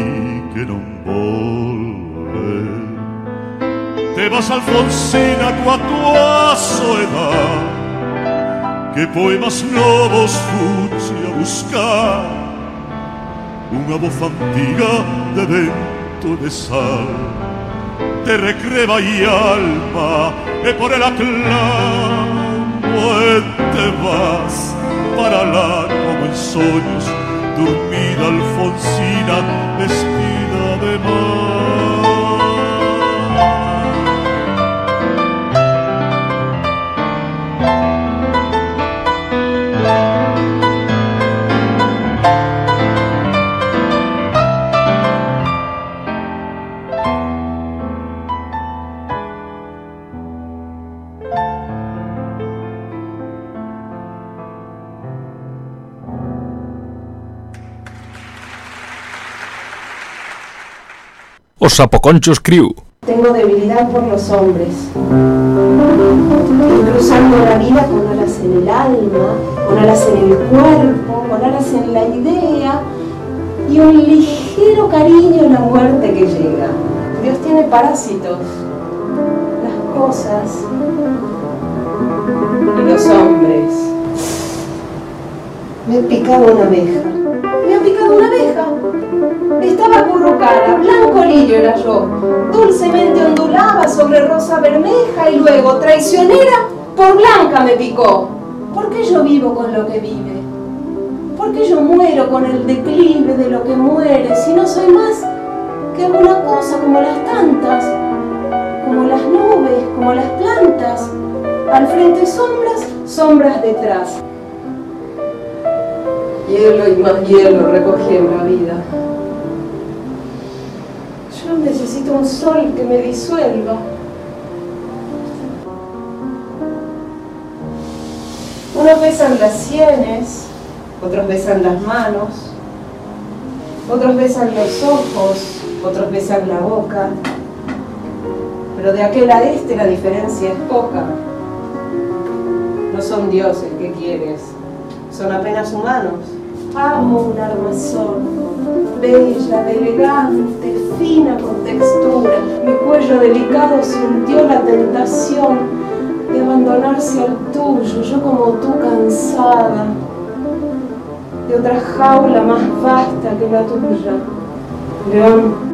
que non volve. Te vas Alfonsina coa tua soedad Que poemas novos fuche a buscar Unha voz antiga de vento de sal. Te recreba y alma E por el aclamo e te vas. Para lá como en sueños dormida Alfonsina vestida de mar. Os Sapoconchos Crew. Tengo debilidad por los hombres. Y cruzando la vida con alas en el alma, con alas en el cuerpo, con alas en la idea y un ligero cariño en la muerte que llega. Dios tiene parásitos, las cosas y los hombres. Me he picado una abeja. Me ha picado una abeja. Estaba acurrucada, blanco lirio era yo. Dulcemente ondulaba sobre rosa bermeja y luego, traicionera, por blanca me picó. ¿Por qué yo vivo con lo que vive? ¿Por qué yo muero con el declive de lo que muere si no soy más que alguna cosa como las tantas, como las nubes, como las plantas? Al frente sombras, sombras detrás. Hielo y más hielo recogiendo la vida. Yo necesito un sol que me disuelva. Unos besan las sienes, otros besan las manos, otros besan los ojos, otros besan la boca. Pero de aquel a este la diferencia es poca. No son dioses que quieres, son apenas humanos. Amo un armazón, bella, elegante, fina con textura. Mi cuello delicado sintió la tentación de abandonarse al tuyo, yo como tú cansada, otra jaula más vasta que la tuya. León.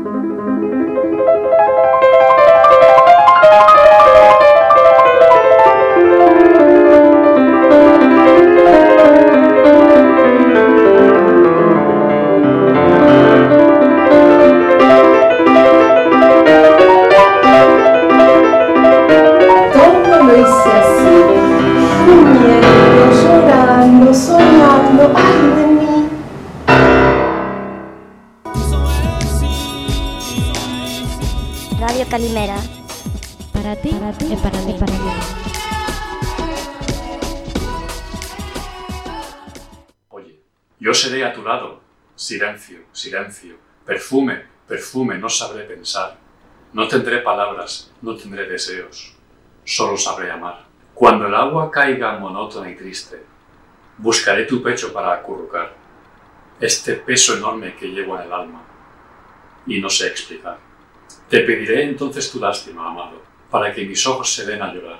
Silencio, silencio. Perfume, perfume, no sabré pensar. No tendré palabras, no tendré deseos. Solo sabré amar. Cuando el agua caiga monótona y triste, buscaré tu pecho para acurrucar. Este peso enorme que llevo en el alma. Y no sé explicar. Te pediré entonces tu lástima, amado, para que mis ojos se den a llorar.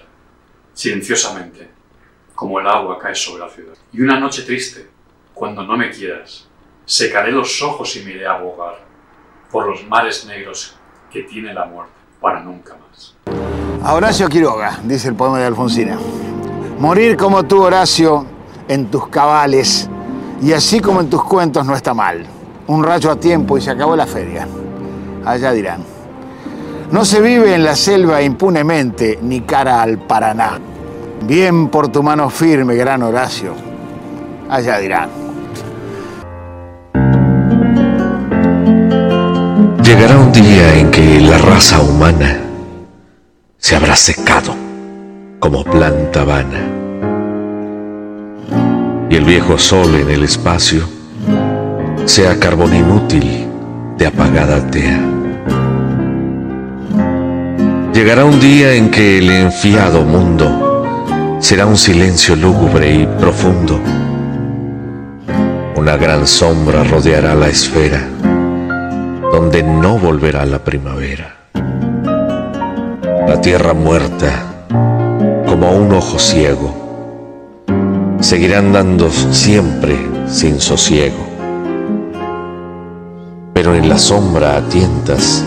Silenciosamente, como el agua cae sobre la ciudad. Y una noche triste, cuando no me quieras, secaré los ojos y me iré a bogar por los mares negros que tiene la muerte para nunca más. A Horacio Quiroga, dice el poema de Alfonsina. Morir como tú, Horacio, en tus cabales y así como en tus cuentos no está mal. Un rayo a tiempo y se acabó la feria. Allá dirán. No se vive en la selva impunemente ni cara al Paraná. Bien por tu mano firme, gran Horacio. Allá dirán. Llegará un día en que la raza humana se habrá secado como planta vana. Y el viejo sol en el espacio sea carbón inútil de apagada tea. Llegará un día en que el enfiado mundo será un silencio lúgubre y profundo. Una gran sombra rodeará la esfera donde no volverá la primavera. La tierra muerta, como un ojo ciego, seguirá andando siempre sin sosiego. Pero en la sombra a tientas,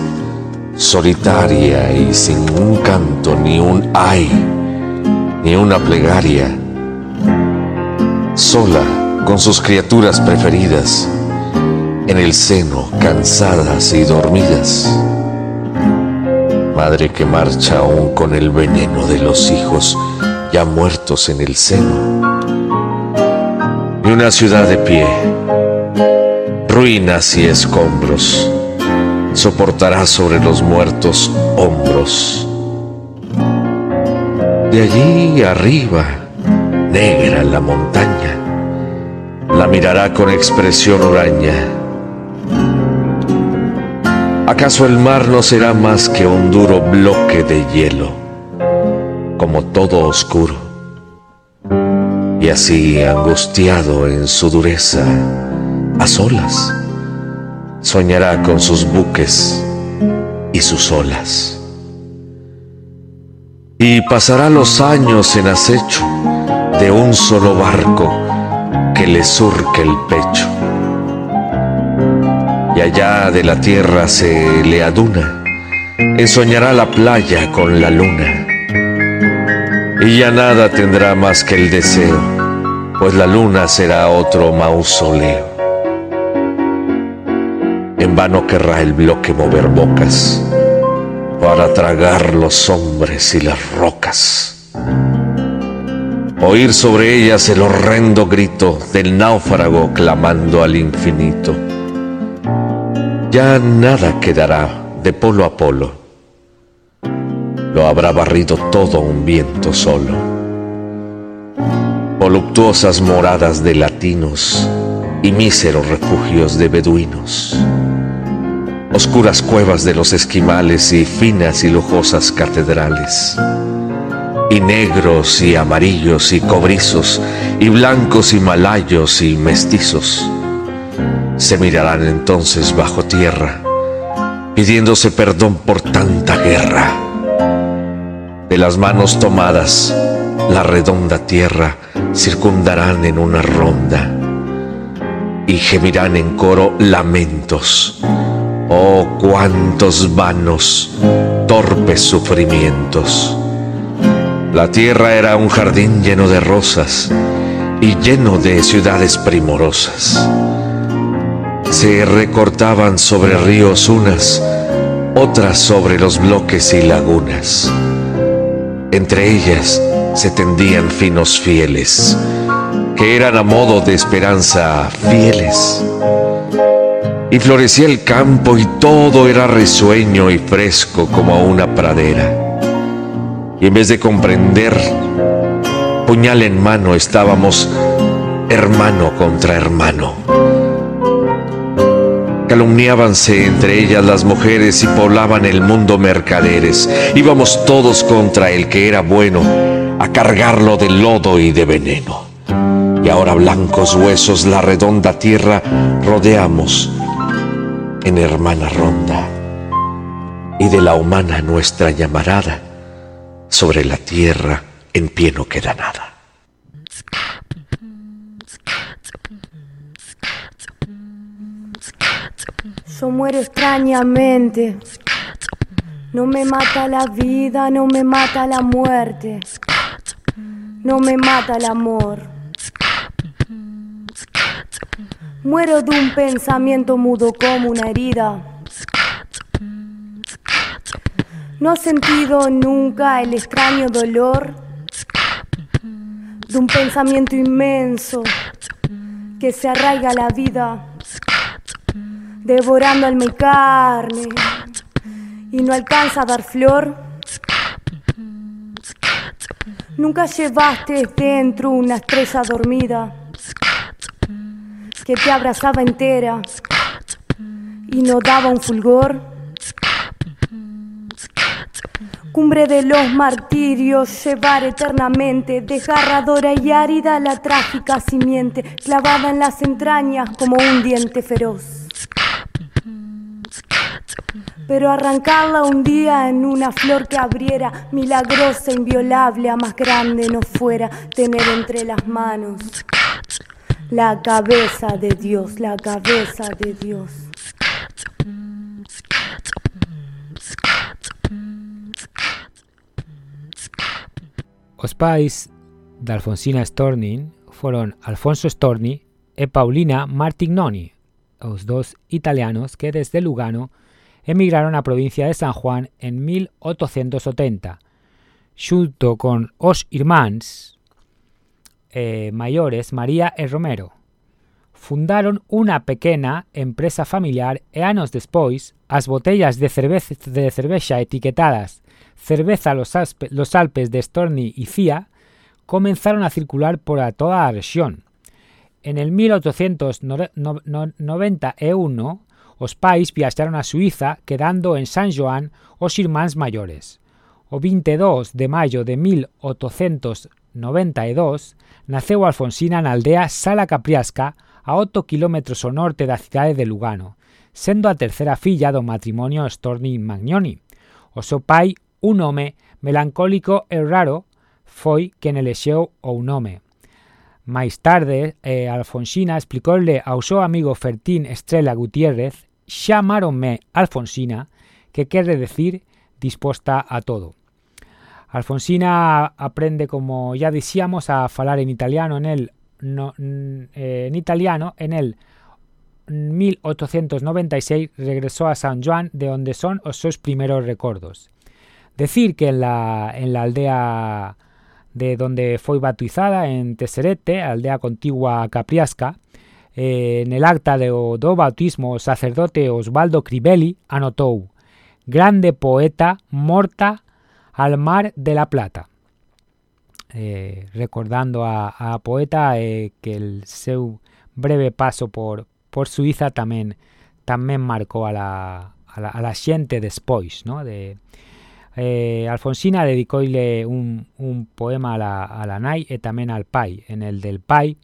solitaria y sin un canto, ni un ay, ni una plegaria, sola con sus criaturas preferidas, en el seno, cansadas y dormidas. Madre que marcha aún con el veneno de los hijos ya muertos en el seno. Y una ciudad de pie, ruinas y escombros, soportará sobre los muertos hombros. De allí arriba, negra la montaña, la mirará con expresión huraña ¿Acaso el mar no será más que un duro bloque de hielo, como todo oscuro? Y así, angustiado en su dureza, a solas, soñará con sus buques y sus olas. Y pasará los años en acecho de un solo barco que le surque el pecho allá de la tierra se le aduna, ensoñará la playa con la luna. Y ya nada tendrá más que el deseo, pues la luna será otro mausoleo. En vano querrá el bloque mover bocas para tragar los hombres y las rocas. Oír sobre ellas el horrendo grito del náufrago clamando al infinito ya nada quedará de polo a polo. Lo habrá barrido todo un viento solo. Voluptuosas moradas de latinos y míseros refugios de beduinos. Oscuras cuevas de los esquimales y finas y lujosas catedrales. Y negros y amarillos y cobrizos y blancos y malayos y mestizos se mirarán entonces bajo tierra, pidiéndose perdón por tanta guerra. De las manos tomadas, la redonda tierra circundarán en una ronda, y gemirán en coro lamentos. Oh, cuántos vanos, torpes sufrimientos. La tierra era un jardín lleno de rosas y lleno de ciudades primorosas. Se recortaban sobre ríos unas, otras sobre los bloques y lagunas. Entre ellas se tendían finos fieles, que eran a modo de esperanza fieles. Y florecía el campo y todo era risueño y fresco como una pradera. Y en vez de comprender, puñal en mano estábamos hermano contra hermano. Calumniábanse entre ellas las mujeres y poblaban el mundo mercaderes. Íbamos todos contra el que era bueno a cargarlo de lodo y de veneno. Y ahora blancos huesos la redonda tierra rodeamos en hermana ronda. Y de la humana nuestra llamarada, sobre la tierra en pie no queda nada. Yo muero extrañamente. No me mata la vida, no me mata la muerte. No me mata el amor. Muero de un pensamiento mudo como una herida. ¿No has sentido nunca el extraño dolor de un pensamiento inmenso que se arraiga a la vida, devorando alma y carne y no alcanza a dar flor? Nunca llevaste dentro una estrella dormida que te abrazaba entera y no daba un fulgor. Cumbre de los martirios, llevar eternamente, desgarradora y árida la trágica simiente, clavada en las entrañas como un diente feroz. Pero arrancarla un día en una flor que abriera, milagrosa, inviolable, a más grande no fuera, tener entre las manos la cabeza de Dios, la cabeza de Dios. Os pais de Alfonsina Storni foron Alfonso Storni e Paulina Martignoni, os dos italianos que desde Lugano emigraron á provincia de San Juan en 1880, xunto con os irmáns eh, maiores María e Romero. Fundaron unha pequena empresa familiar e anos despois as botellas de cerveza, etiquetadas Cerveza los, Alpe, los Alpes de Storni y Cía comenzaron a circular por a toda a rexión. En el 1891 os pais viaxaron a Suiza quedando en San Joan os irmáns maiores. O 22 de maio de 1892 naceu Alfonsina na aldea Sala Capriasca a 8 km ao norte da cidade de Lugano, sendo a terceira filla do matrimonio Storni Magnoni. O seu pai, un home melancólico e raro, foi quen elexeu o nome. Máis tarde, eh, Alfonsina explicoulle ao seu amigo Fertín Estrela Gutiérrez xamaronme Alfonsina, que quere decir disposta a todo. Alfonsina aprende, como ya dixíamos, a falar en italiano en el no, eh, en italiano en el 1896 regresó a San Juan de donde son os seus primeros recordos. Decir que en la, en la aldea de donde foi batizada en Teserete, aldea contigua a Capriasca, eh, en el acta de, do bautismo o sacerdote Osvaldo Crivelli anotou grande poeta morta al mar de la Plata. Eh, recordando a, a poeta eh, que el seu breve paso por, por Suiza tamén tamén marcou a la, a la, a la xente despois, no? de, eh, Alfonsina dedicoile un, poema a la, a la nai e tamén al pai. En el del pai,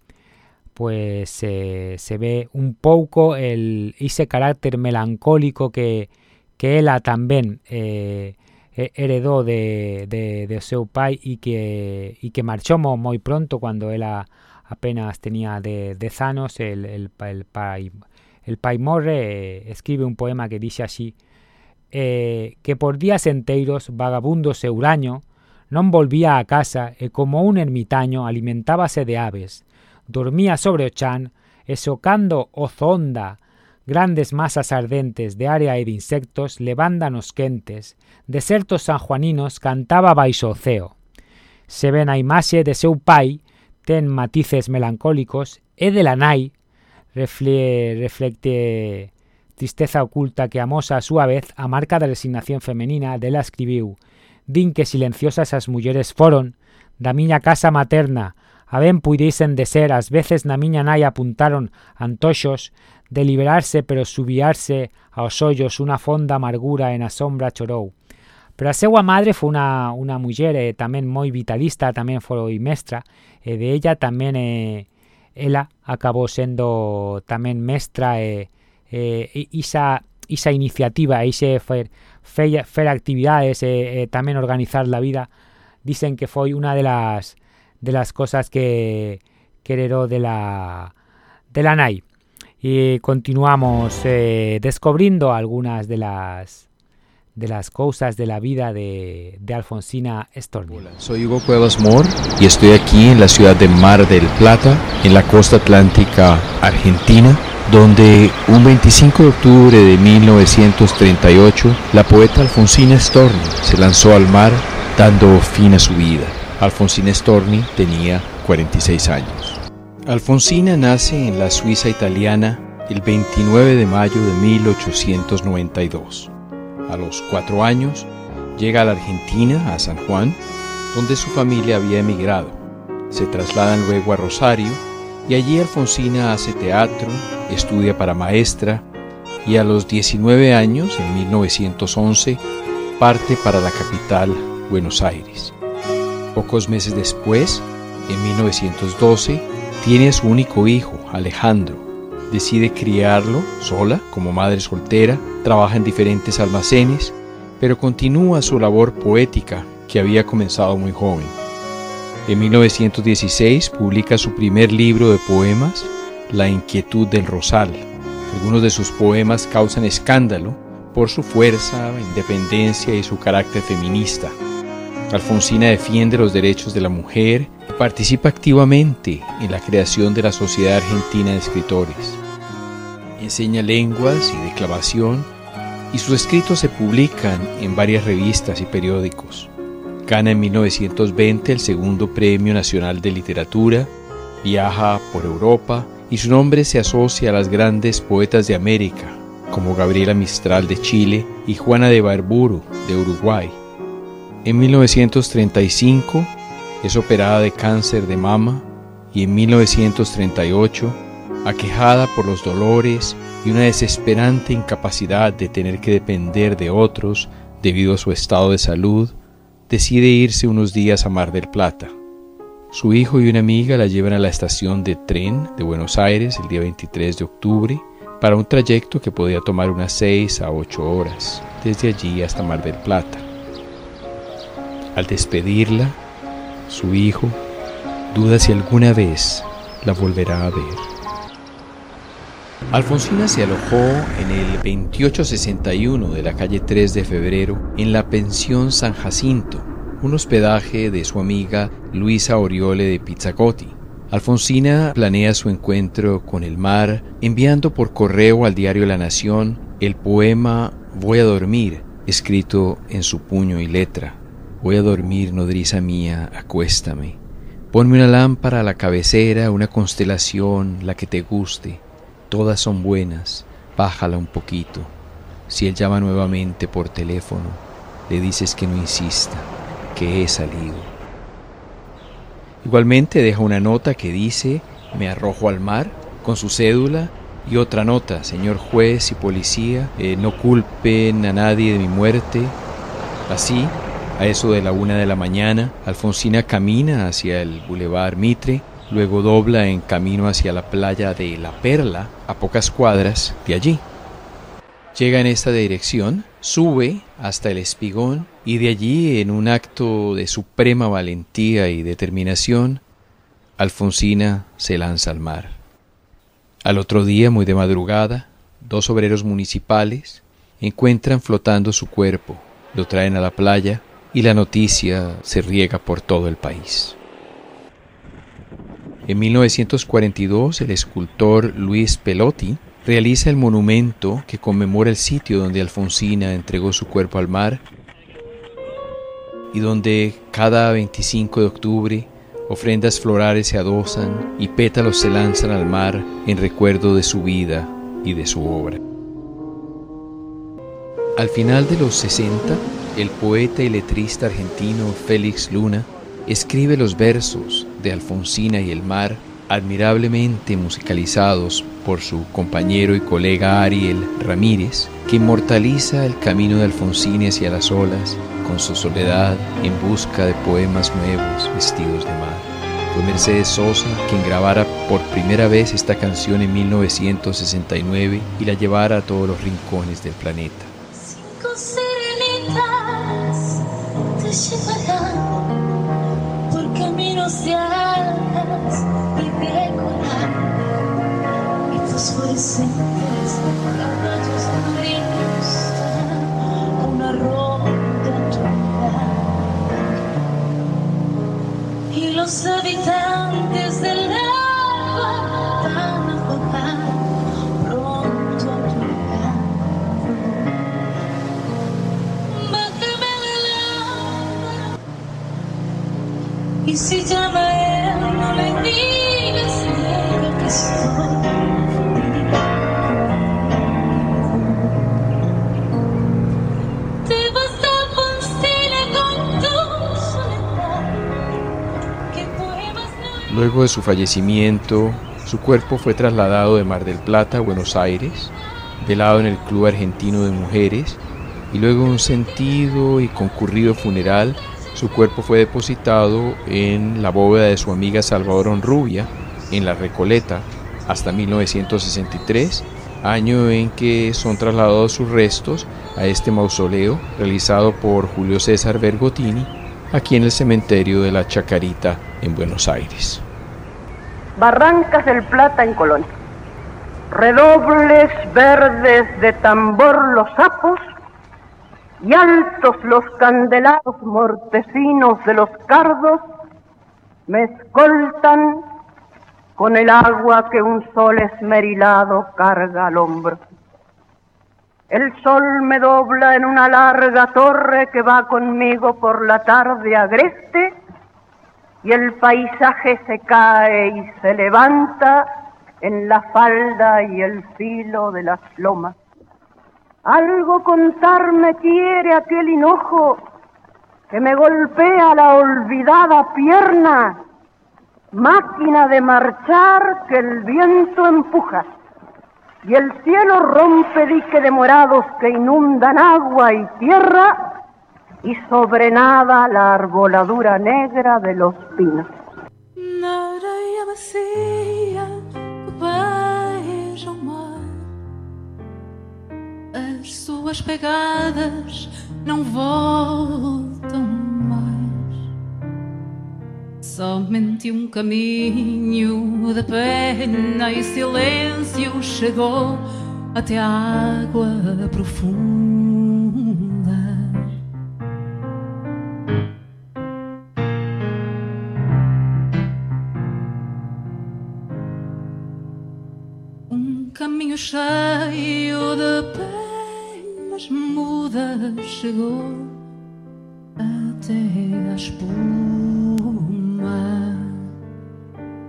pues eh, se ve un pouco el ese carácter melancólico que, que ela tamén eh, heredou de, de, de seu pai e que, e que marchou moi pronto cando ela apenas tenía de, de años, el, el, el, pai, el pai Morre eh, escribe un poema que dice así, eh, que por días enteiros, vagabundo seu uraño, non volvía a casa e como un ermitaño alimentábase de aves, dormía sobre o chan e socando o zonda grandes masas ardentes de área e de insectos levándanos quentes, desertos sanjuaninos cantaba baixo o ceo. Se ven a imaxe de seu pai, ten matices melancólicos, e de la nai, refle, reflecte tristeza oculta que amosa a súa vez a marca da resignación femenina dela escribiu. Din que silenciosas as mulleres foron da miña casa materna a ben puidesen de ser as veces na miña nai apuntaron antoxos de liberarse pero subiarse aos ollos unha fonda amargura en a sombra chorou. Pero a súa madre foi unha, unha muller eh, tamén moi vitalista, tamén foi mestra, e de ella tamén eh, ela acabou sendo tamén mestra e, e isa, isa iniciativa, ese fer, fer, actividades e, e tamén organizar la vida, dicen que foi unha de las de las cosas que, que heredó de la de la nai. Y continuamos eh, descubriendo algunas de las de las cosas de la vida de, de Alfonsina Storni. Soy Hugo Cuevas Mor y estoy aquí en la ciudad de Mar del Plata, en la costa atlántica argentina, donde un 25 de octubre de 1938 la poeta Alfonsina Storni se lanzó al mar dando fin a su vida. Alfonsina Storni tenía 46 años. Alfonsina nace en la Suiza italiana el 29 de mayo de 1892. A los cuatro años llega a la Argentina, a San Juan, donde su familia había emigrado. Se trasladan luego a Rosario y allí Alfonsina hace teatro, estudia para maestra y a los 19 años, en 1911, parte para la capital, Buenos Aires. Pocos meses después, en 1912, tiene a su único hijo, Alejandro. Decide criarlo sola, como madre soltera, trabaja en diferentes almacenes, pero continúa su labor poética que había comenzado muy joven. En 1916 publica su primer libro de poemas, La inquietud del rosal. Algunos de sus poemas causan escándalo por su fuerza, independencia y su carácter feminista. Alfonsina defiende los derechos de la mujer y participa activamente en la creación de la Sociedad Argentina de Escritores. Enseña lenguas y declamación y sus escritos se publican en varias revistas y periódicos. Gana en 1920 el segundo Premio Nacional de Literatura, viaja por Europa y su nombre se asocia a las grandes poetas de América, como Gabriela Mistral de Chile y Juana de Barburu de Uruguay. En 1935 es operada de cáncer de mama y en 1938, aquejada por los dolores y una desesperante incapacidad de tener que depender de otros debido a su estado de salud, decide irse unos días a Mar del Plata. Su hijo y una amiga la llevan a la estación de tren de Buenos Aires el día 23 de octubre para un trayecto que podía tomar unas 6 a 8 horas, desde allí hasta Mar del Plata. Al despedirla, su hijo duda si alguna vez la volverá a ver. Alfonsina se alojó en el 2861 de la calle 3 de febrero en la pensión San Jacinto, un hospedaje de su amiga Luisa Oriole de Pizzacotti. Alfonsina planea su encuentro con el mar enviando por correo al diario La Nación el poema Voy a dormir, escrito en su puño y letra. Voy a dormir, nodriza mía, acuéstame. Ponme una lámpara a la cabecera, una constelación, la que te guste. Todas son buenas, bájala un poquito. Si él llama nuevamente por teléfono, le dices que no insista, que he salido. Igualmente deja una nota que dice, me arrojo al mar, con su cédula, y otra nota, señor juez y policía, eh, no culpen a nadie de mi muerte. Así, a eso de la una de la mañana, Alfonsina camina hacia el Boulevard Mitre, luego dobla en camino hacia la playa de La Perla, a pocas cuadras de allí. Llega en esta dirección, sube hasta el espigón y de allí, en un acto de suprema valentía y determinación, Alfonsina se lanza al mar. Al otro día, muy de madrugada, dos obreros municipales encuentran flotando su cuerpo, lo traen a la playa y la noticia se riega por todo el país. En 1942, el escultor Luis Pelotti realiza el monumento que conmemora el sitio donde Alfonsina entregó su cuerpo al mar y donde cada 25 de octubre ofrendas florales se adosan y pétalos se lanzan al mar en recuerdo de su vida y de su obra. Al final de los 60, el poeta y letrista argentino Félix Luna escribe los versos de Alfonsina y el mar admirablemente musicalizados por su compañero y colega Ariel Ramírez, que inmortaliza el camino de Alfonsina hacia las olas con su soledad en busca de poemas nuevos vestidos de mar. Fue Mercedes Sosa quien grabara por primera vez esta canción en 1969 y la llevara a todos los rincones del planeta. Cinco y fosforescentes rayos marinos darán una ronda mirar. y los habitantes del agua van a jugar pronto a lugar. Bájame la lámpara y si llama él no le Luego de su fallecimiento, su cuerpo fue trasladado de Mar del Plata a Buenos Aires, velado en el Club Argentino de Mujeres, y luego de un sentido y concurrido funeral, su cuerpo fue depositado en la bóveda de su amiga Salvador Honrubia, en La Recoleta, hasta 1963, año en que son trasladados sus restos a este mausoleo realizado por Julio César Bergotini, aquí en el cementerio de la Chacarita, en Buenos Aires. Barrancas del Plata en Colón. Redobles verdes de tambor los sapos y altos los candelados mortecinos de los cardos me escoltan con el agua que un sol esmerilado carga al hombro. El sol me dobla en una larga torre que va conmigo por la tarde agreste y el paisaje se cae y se levanta en la falda y el filo de las lomas. Algo contarme quiere aquel hinojo que me golpea la olvidada pierna, máquina de marchar que el viento empuja. Y el cielo rompe dique de morados que inundan agua y tierra y sobre nada la arboladura negra de los pinos. As suas pegadas não voltam mais. Somente um caminho de pena e silêncio chegou até a água profunda caminho cheio de penas mudas chegou até a espuma.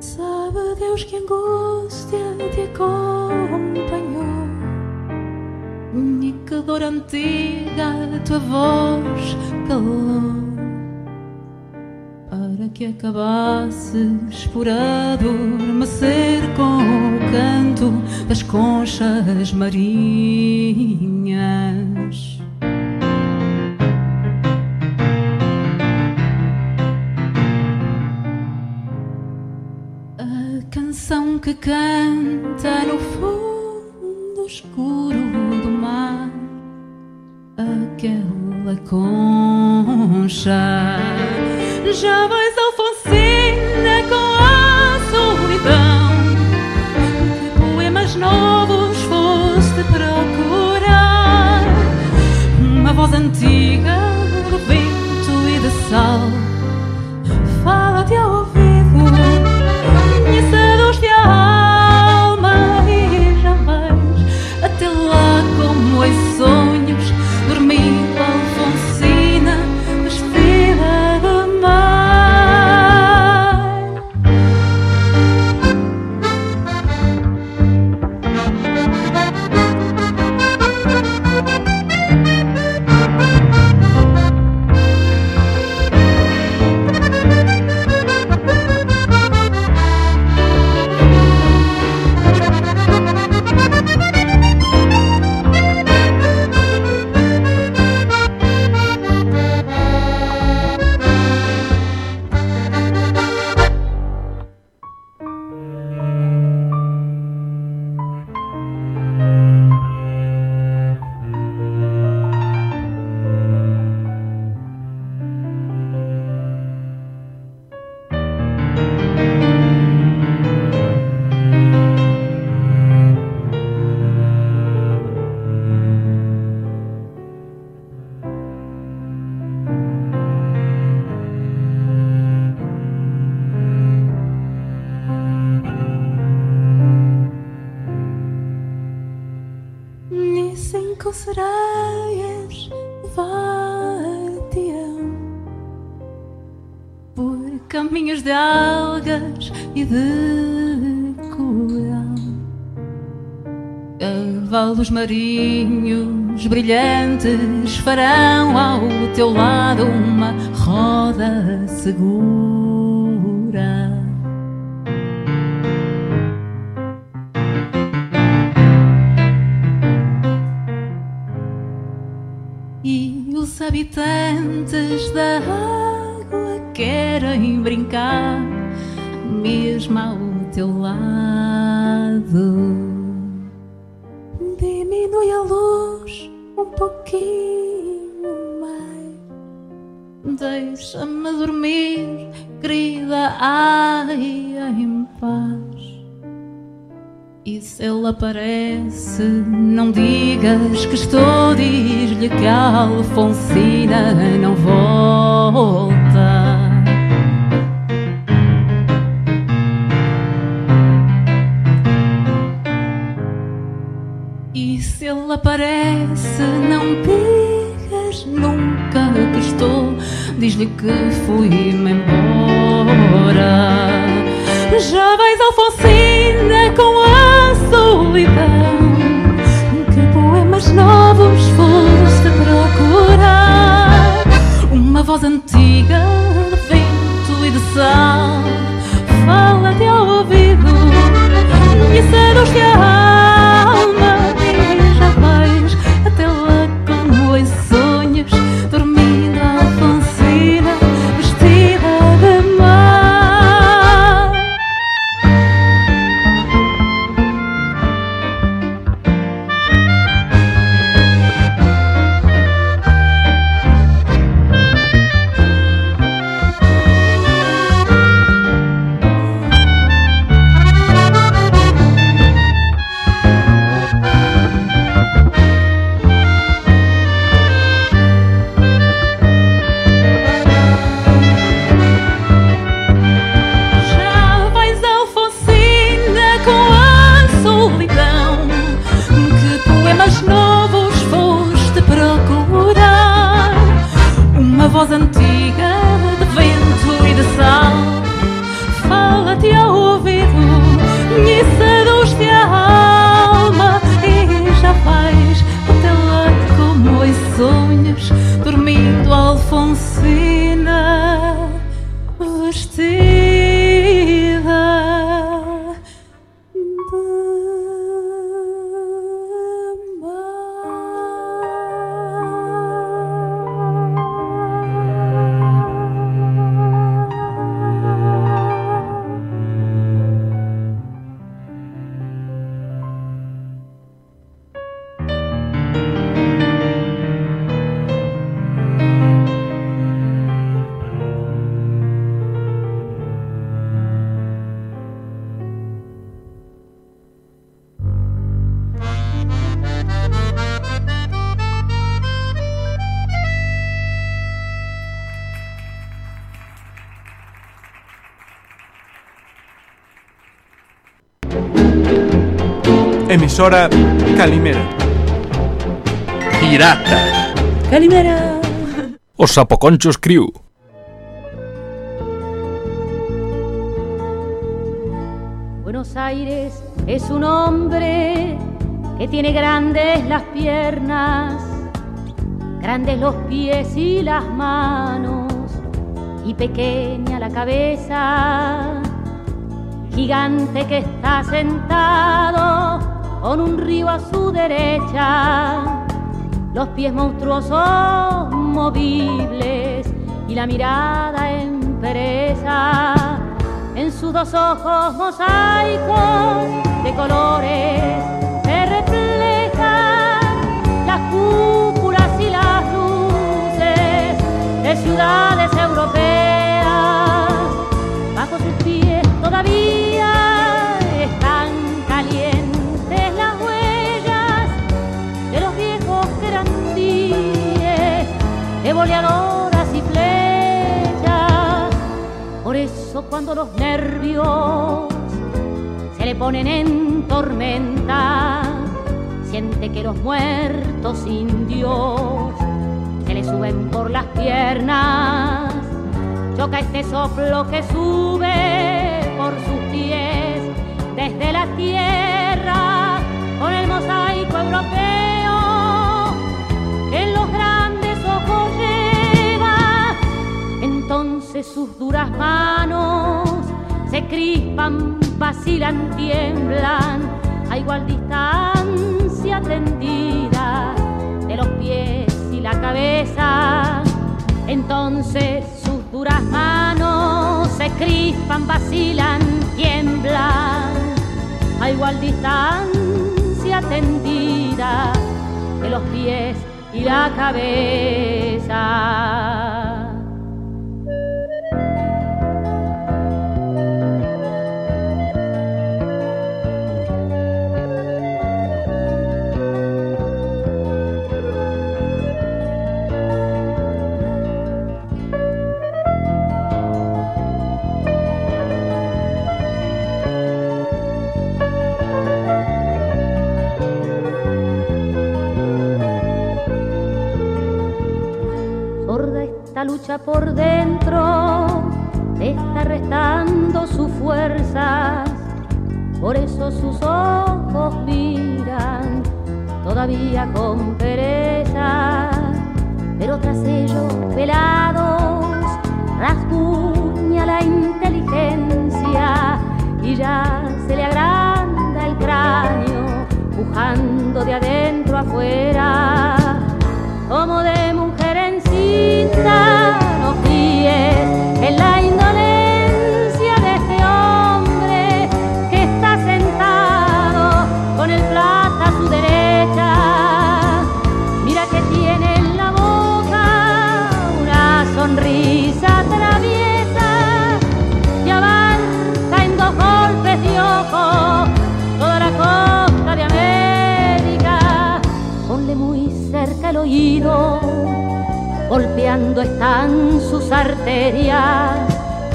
Sabe Deus que angústia te acompanhou e que dor antiga a tua voz calou que acabasses por adormecer com o canto das conchas marinhas. A canção que canta no fundo escuro do mar, aquela concha já vais Alfonsina com a solidão. Poemas novos foste procurar? Uma voz antiga de vento e de sal fala-te ao de algas e de coral. Cavalos marinhos brilhantes farão ao teu lado uma roda segura. E os habitantes da querem brincar, mesmo ao teu lado. Diminui a luz um pouquinho mais. Deixa-me dormir, querida, ai, em paz. E se ele aparece, não digas que estou, diz-lhe que a Alfonsina não volta. Ele aparece, não digas nunca que estou, diz-lhe que fui-me embora. Já vais Alfonsina com a solidão. Que poemas novos foste procurar? Uma voz antiga de vento e de sal. Fala-te Emisora Calimera. Pirata. Calimera. Os Sapoconchos Crew. Buenos Aires es un hombre que tiene grandes las piernas, grandes los pies y las manos, y pequeña la cabeza, gigante que está sentado con un río a su derecha, los pies monstruosos movibles y la mirada empresa en sus dos ojos mosaicos de colores se reflejan las cúpulas y las luces de ciudades europeas. Cuando los nervios se le ponen en tormenta, siente que los muertos indios se le suben por las piernas. Choca este soplo que sube por sus pies desde la tierra con el mosaico europeo Entonces sus duras manos se crispan, vacilan, tiemblan a igual distancia tendida de los pies y la cabeza. Entonces sus duras manos se crispan, vacilan, tiemblan a igual distancia tendida de los pies y la cabeza. Por dentro, está restando sus fuerzas, por eso sus ojos miran todavía con pereza, pero tras ellos velados rasguña la inteligencia y ya se le agranda el cráneo, pujando de adentro afuera como de mujer encinta, no fíes en golpeando están sus arterias.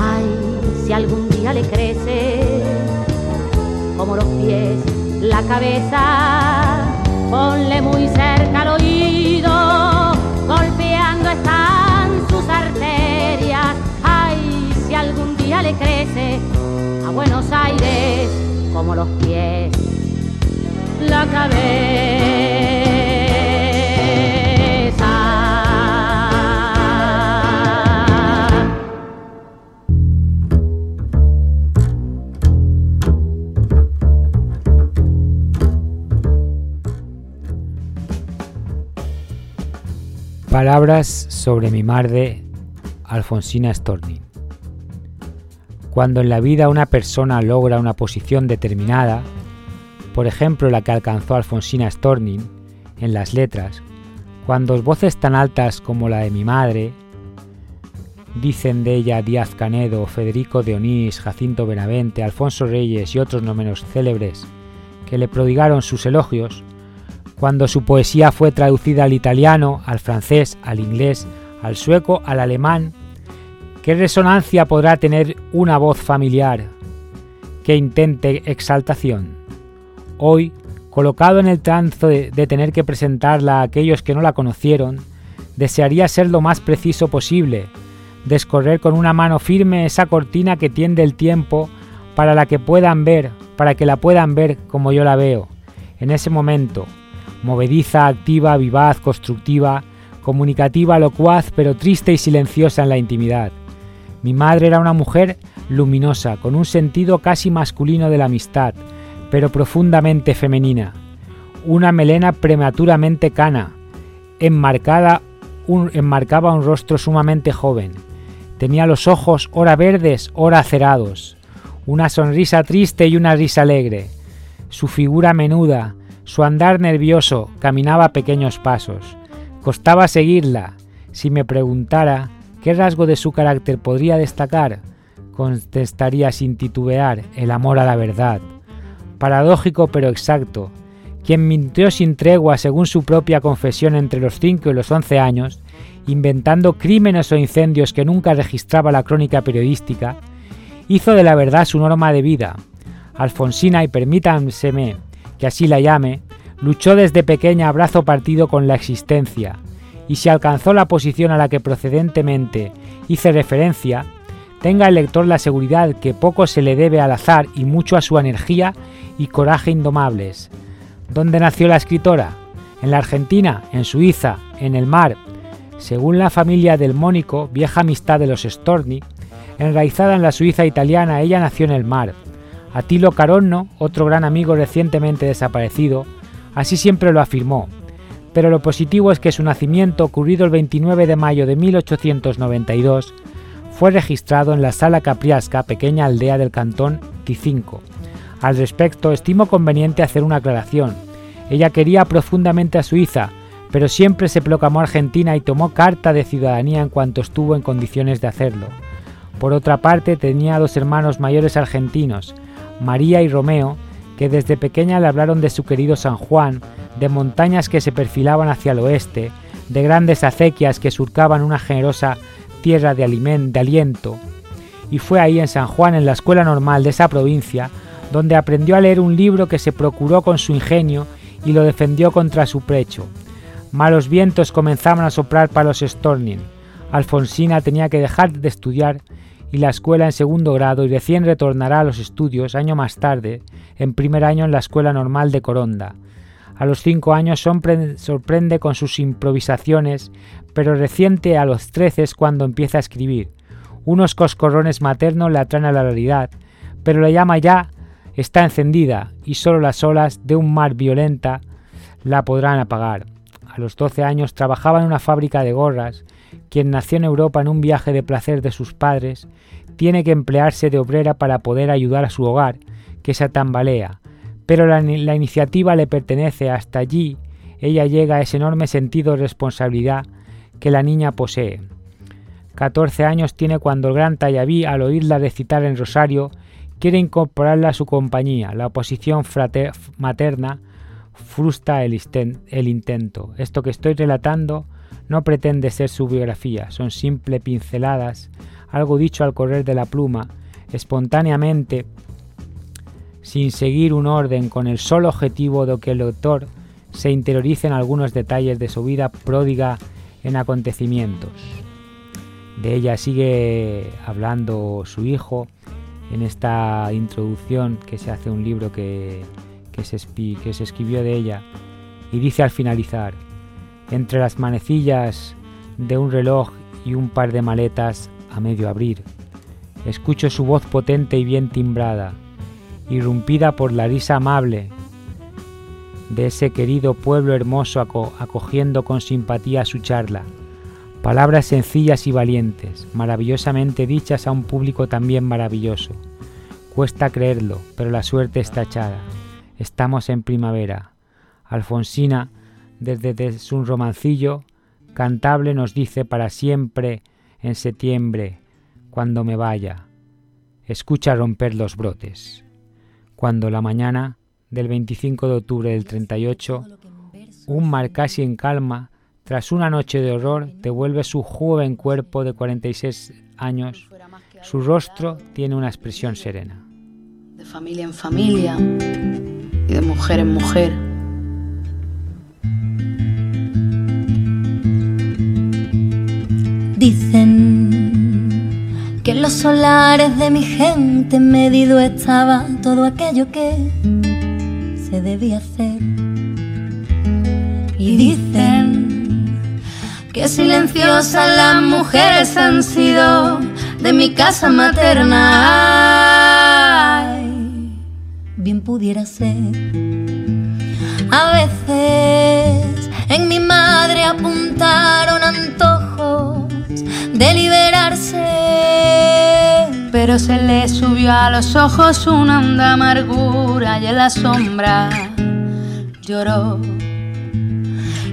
Ay, si algún día le crece, como los pies, la cabeza, ponle muy cerca el oído, golpeando están sus arterias. Ay, si algún día le crece a Buenos Aires, como los pies, la cabeza. Palabras sobre mi madre, Alfonsina Storni. Cuando en la vida una persona logra una posición determinada, por ejemplo la que alcanzó Alfonsina Storni en las letras, cuando voces tan altas como la de mi madre, dicen de ella Díaz Canedo, Federico de Onís, Jacinto Benavente, Alfonso Reyes y otros no menos célebres, que le prodigaron sus elogios, cuando su poesía fue traducida al italiano, al francés, al inglés, al sueco, al alemán, ¿qué resonancia podrá tener una voz familiar que intente exaltación? Hoy, Colocado en el trance de, tener que presentarla a aquellos que no la conocieron, desearía ser lo más preciso posible, descorrer con una mano firme esa cortina que tiende el tiempo para la que puedan ver, para que la puedan ver como yo la veo, en ese momento, movediza, activa, vivaz, constructiva, comunicativa, locuaz, pero triste y silenciosa en la intimidad. Mi madre era una mujer luminosa, con un sentido casi masculino de la amistad, pero profundamente femenina. Una melena prematuramente cana, enmarcada enmarcaba un rostro sumamente joven. Tenía los ojos ora verdes, ora acerados, una sonrisa triste y una risa alegre. Su figura menuda, su andar nervioso, caminaba a pequeños pasos. Costaba seguirla. Si me preguntara qué rasgo de su carácter podría destacar, contestaría sin titubear el amor a la verdad. Paradójico pero exacto. Quien mintió sin tregua según su propia confesión entre los 5 y los 11 años, inventando crímenes o incendios que nunca registraba la crónica periodística, hizo de la verdad su norma de vida. Alfonsina, y permítanseme que así la llame, luchó desde pequeña a brazo partido con la existencia, y si alcanzó la posición a la que procedentemente hice referencia, tenga el lector la seguridad que poco se le debe al azar y mucho a su energía y coraje indomables. ¿Dónde nació la escritora? En la Argentina, en Suiza, en el mar. Según la familia del Mónico, vieja amistad de los Storni, enraizada en la Suiza italiana, ella nació en el mar. Atilo Caronno, otro gran amigo recientemente desaparecido, así siempre lo afirmó. Pero lo positivo es que su nacimiento, ocurrido el 29 de mayo de 1892, fue registrado en la Sala Capriasca, pequeña aldea del cantón Ticinco. Al respecto, estimo conveniente hacer una aclaración. Ella quería profundamente a Suiza, pero siempre se proclamó argentina y tomó carta de ciudadanía en cuanto estuvo en condiciones de hacerlo. Por otra parte, tenía dos hermanos mayores argentinos, María y Romeo, que desde pequeña le hablaron de su querido San Juan, de montañas que se perfilaban hacia el oeste, de grandes acequias que surcaban una generosa tierra de, de aliento. Y fue ahí en San Juan, en la escuela normal de esa provincia, donde aprendió a leer un libro que se procuró con su ingenio y lo defendió contra su precho. Malos vientos comenzaban a soplar para los Storning. Alfonsina tenía que dejar de estudiar y la escuela en segundo grado y recién retornará a los estudios año más tarde, en primer año en la escuela normal de Coronda. A los cinco años sorprende con sus improvisaciones, pero reciente a los trece es cuando empieza a escribir. Unos coscorrones maternos le atraen a la realidad, pero la llama ya está encendida y solo las olas de un mar violenta la podrán apagar. A los 12 años trabajaba en una fábrica de gorras. Quien nació en Europa en un viaje de placer de sus padres, tiene que emplearse de obrera para poder ayudar a su hogar, que se tambalea. Pero la, iniciativa le pertenece hasta allí. Ella llega a ese enorme sentido de responsabilidad que la niña posee. 14 años tiene cuando el gran Tallaví, al oírla recitar en Rosario, quiere incorporarla a su compañía. La oposición materna frustra el, intento. Esto que estoy relatando no pretende ser su biografía, son simples pinceladas, algo dicho al correr de la pluma, espontáneamente, sin seguir un orden, con el solo objetivo de que el lector se interiorice en algunos detalles de su vida pródiga en acontecimientos. De ella sigue hablando su hijo en esta introducción que se hace un libro que se escribió de ella y dice al finalizar, entre las manecillas de un reloj y un par de maletas a medio abrir, escucho su voz potente y bien timbrada, irrumpida por la risa amable de ese querido pueblo hermoso acogiendo con simpatía su charla. Palabras sencillas y valientes, maravillosamente dichas a un público también maravilloso. Cuesta creerlo, pero la suerte está echada. Estamos en primavera. Alfonsina, desde su romancillo cantable, nos dice para siempre en septiembre, cuando me vaya. Escucha romper los brotes. Cuando la mañana del 25 de octubre del 38, un mar casi en calma, tras una noche de horror, devuelve su joven cuerpo de 46 años. Su rostro tiene una expresión serena. De familia en familia y de mujer en mujer. Dicen que en los solares de mi gente medido estaba todo aquello que se debía hacer. Y dicen que silenciosas las mujeres han sido de mi casa materna. Ay, bien pudiera ser. A veces en mi madre apuntaron antojos de liberarse. Pero se le subió a los ojos una honda amargura y en la sombra lloró.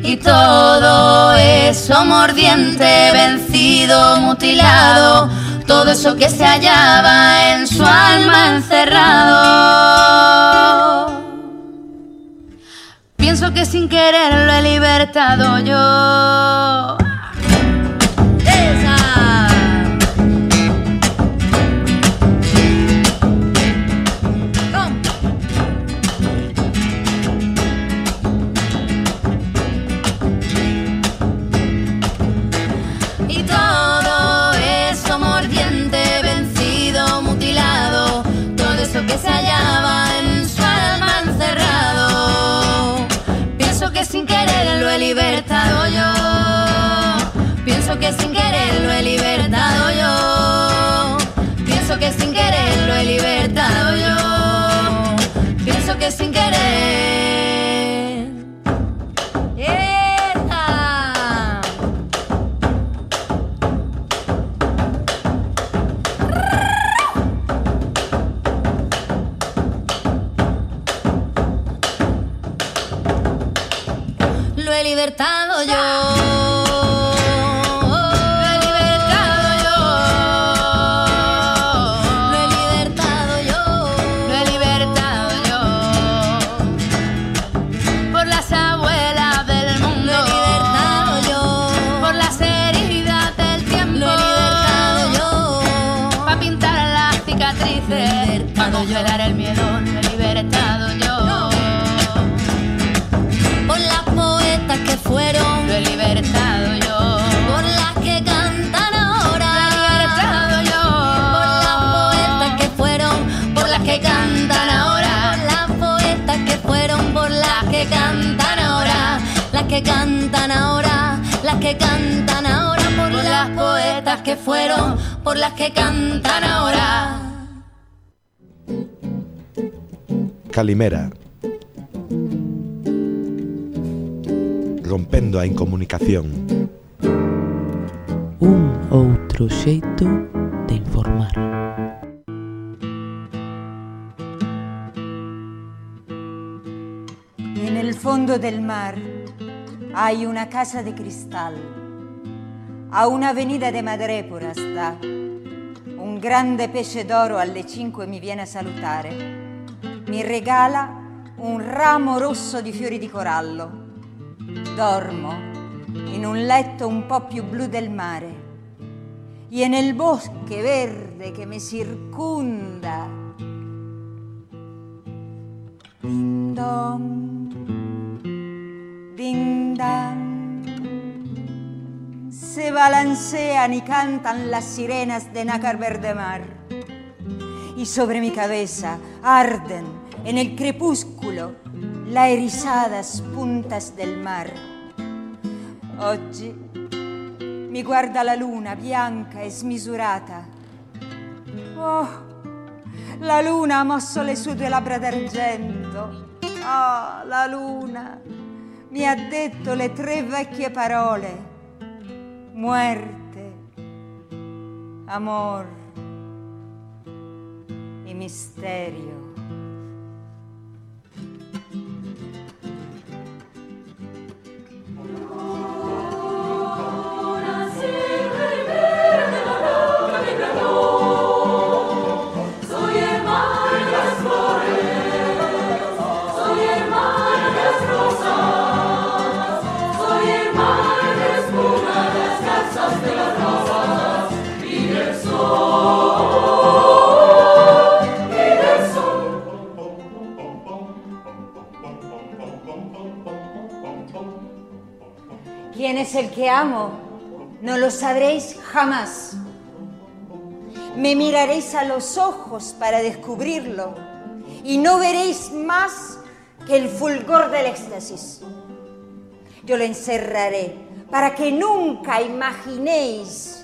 Y todo eso mordiente, vencido, mutilado, todo eso que se hallaba en su alma encerrado. Pienso que sin querer lo he libertado yo. He libertado yo. Pienso que sin querer. ¡Esa! Lo he libertado yo. Que cantan ahora. Las que cantan ahora. Por las poetas que fueron. Por las que cantan ahora. Calimera. Rompendo a incomunicación. Un outro xeito de informar. En el fondo del mar hay una casa de cristal. A una avenida de Madrepora sta. Un grande pesce d'oro alle 5 mi viene a salutare. Mi regala un ramo rosso di fiori di corallo. Dormo in un letto un po' più blu del mare. Y en el bosque verde que me circunda. Ding ding dang. Se balancean y cantan las sirenas de nácar verde mar. Y sobre mi cabeza arden en el crepúsculo las erizadas puntas del mar. Oggi mi guarda la luna bianca e smisurata. Oh, la luna ha mosso le sue due labbra d'argento. Ah, la luna mi ha detto le tre vecchie parole. Muerte, amor e misterio. Amo, no lo sabréis jamás. Me miraréis a los ojos para descubrirlo y no veréis más que el fulgor del éxtasis. Yo lo encerraré para que nunca imaginéis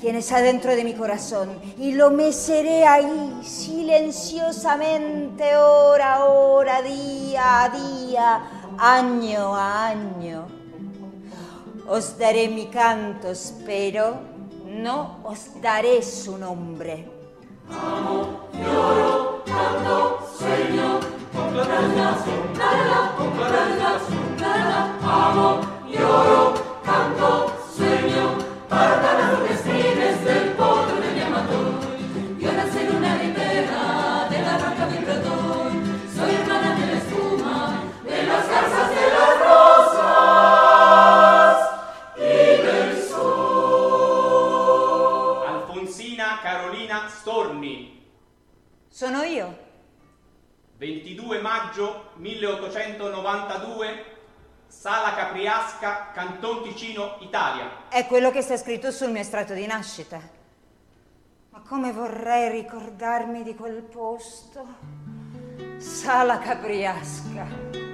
quién está dentro de mi corazón y lo meceré ahí silenciosamente hora a hora, día a día, año a año. Os daré mi cantos, pero no os daré su nombre. Amo, lloro, canto, sueño, con claridad, nada, con claridad, nada. Amo, lloro, canto, sueño, para dar los destinos del poder de mi amador. Sono io. 22 maggio 1892, Sala Capriasca, Canton Ticino, Italia. È quello che sta scritto sul mio estratto di nascita. Ma come vorrei ricordarmi di quel posto? Sala Capriasca.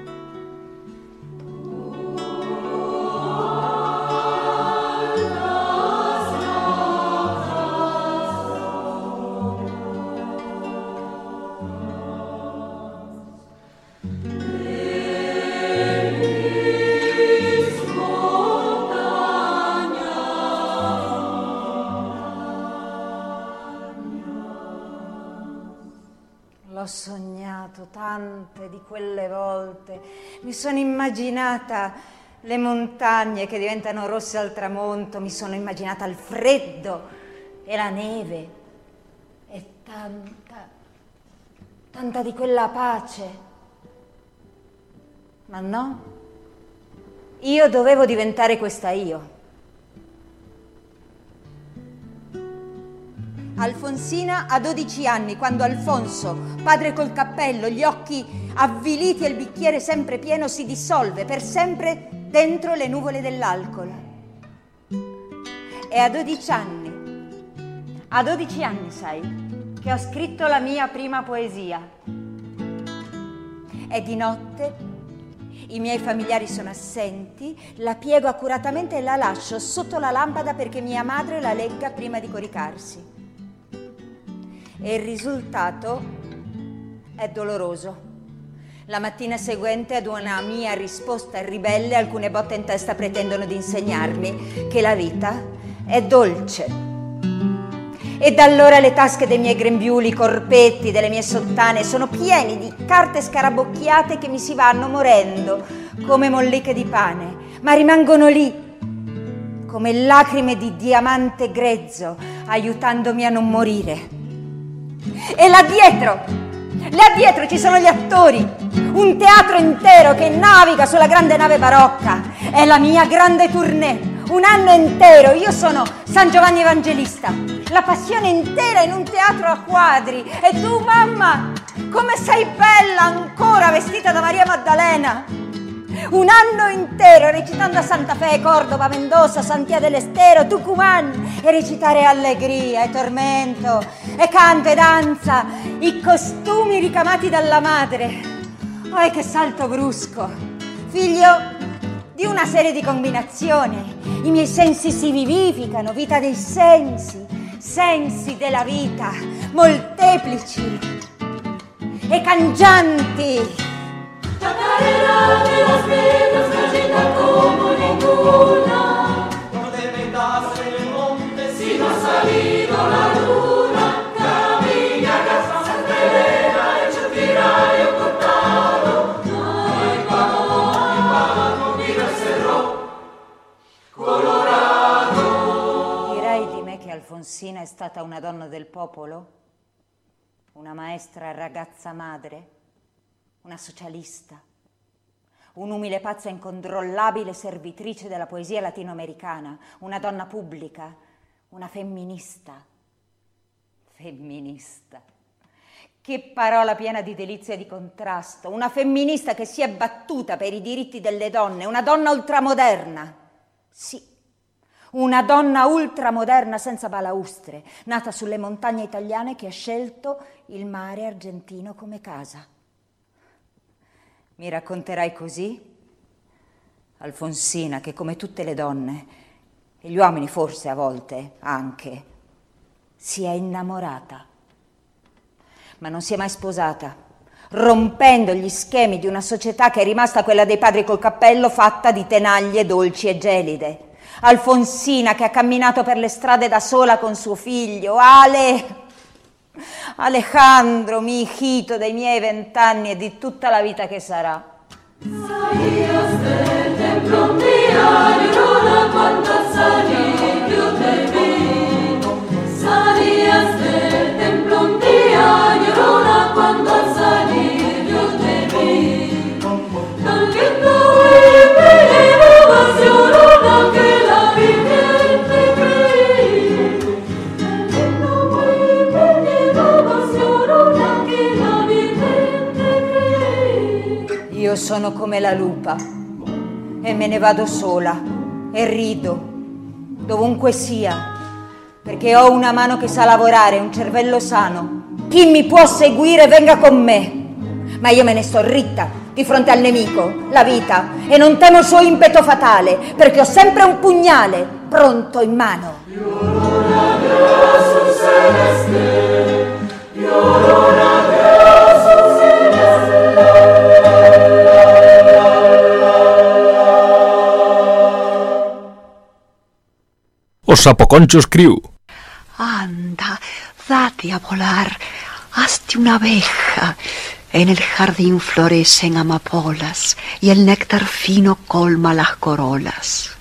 Tante di quelle volte. Mi sono immaginata le montagne che diventano rosse al tramonto, mi sono immaginata il freddo e la neve e tanta, tanta di quella pace. Ma no, io dovevo diventare questa io. Alfonsina ha 12 anni quando Alfonso, padre col cappello, gli occhi avviliti e il bicchiere sempre pieno, si dissolve per sempre dentro le nuvole dell'alcol. E a 12 anni, a 12 anni sai, che ho scritto la mia prima poesia. E di notte i miei familiari sono assenti, la piego accuratamente e la lascio sotto la lampada perché mia madre la legga prima di coricarsi. E il risultato è doloroso. La mattina seguente ad una mia risposta ribelle alcune botte in testa pretendono di insegnarmi che la vita è dolce. E da allora le tasche dei miei grembiuli, i corpetti delle mie sottane sono pieni di carte scarabocchiate che mi si vanno morendo come molliche di pane, ma rimangono lì come lacrime di diamante grezzo, aiutandomi a non morire. E là dietro, là dietro ci sono gli attori, un teatro intero che naviga sulla grande nave barocca. È la mia grande tournée, un anno intero. Io sono San Giovanni Evangelista, la passione intera in un teatro a quadri. E tu, mamma, come sei bella ancora vestita da Maria Maddalena. Un anno intero recitando a Santa Fe, Cordova, Mendoza, Santiago del Tucumán e recitare allegria e tormento e canto e danza, i costumi ricamati dalla madre. Oh, che salto brusco! Figlio di una serie di combinazioni. I miei sensi si vivificano, vita dei sensi, sensi della vita, molteplici e cangianti. Alfonsina è stata una donna del popolo, una maestra ragazza madre, una socialista, un'umile pazza incontrollabile servitrice della poesia latinoamericana, una donna pubblica, una femminista. Femminista. Che parola piena di delizia e di contrasto, una femminista che si è battuta per i diritti delle donne, una donna ultramoderna. Sì, una donna ultramoderna senza balaustre, nata sulle montagne italiane che ha scelto il mare argentino come casa. Mi racconterai così, Alfonsina, che come tutte le donne, e gli uomini forse a volte anche, si è innamorata, ma non si è mai sposata, rompendo gli schemi di una società che è rimasta quella dei padri col cappello fatta di tenaglie dolci e gelide. Alfonsina che ha camminato per le strade da sola con suo figlio, Ale, Alejandro, mi hijito dei miei vent'anni e di tutta la vita che sarà. Salías del templo un día, llorona cuando salí, te. Io sono come la lupa e me ne vado sola e rido dovunque sia perché ho una mano che sa lavorare, un cervello sano. Chi mi può seguire venga con me. Ma io me ne sto ritta di fronte al nemico, la vita, e non temo il suo impeto fatale perché ho sempre un pugnale pronto in mano. Jesús celeste, Os Sapoconchos Crew. Anda, date a volar, hazte una abeja. En el jardín florecen amapolas y el néctar fino colma las corolas.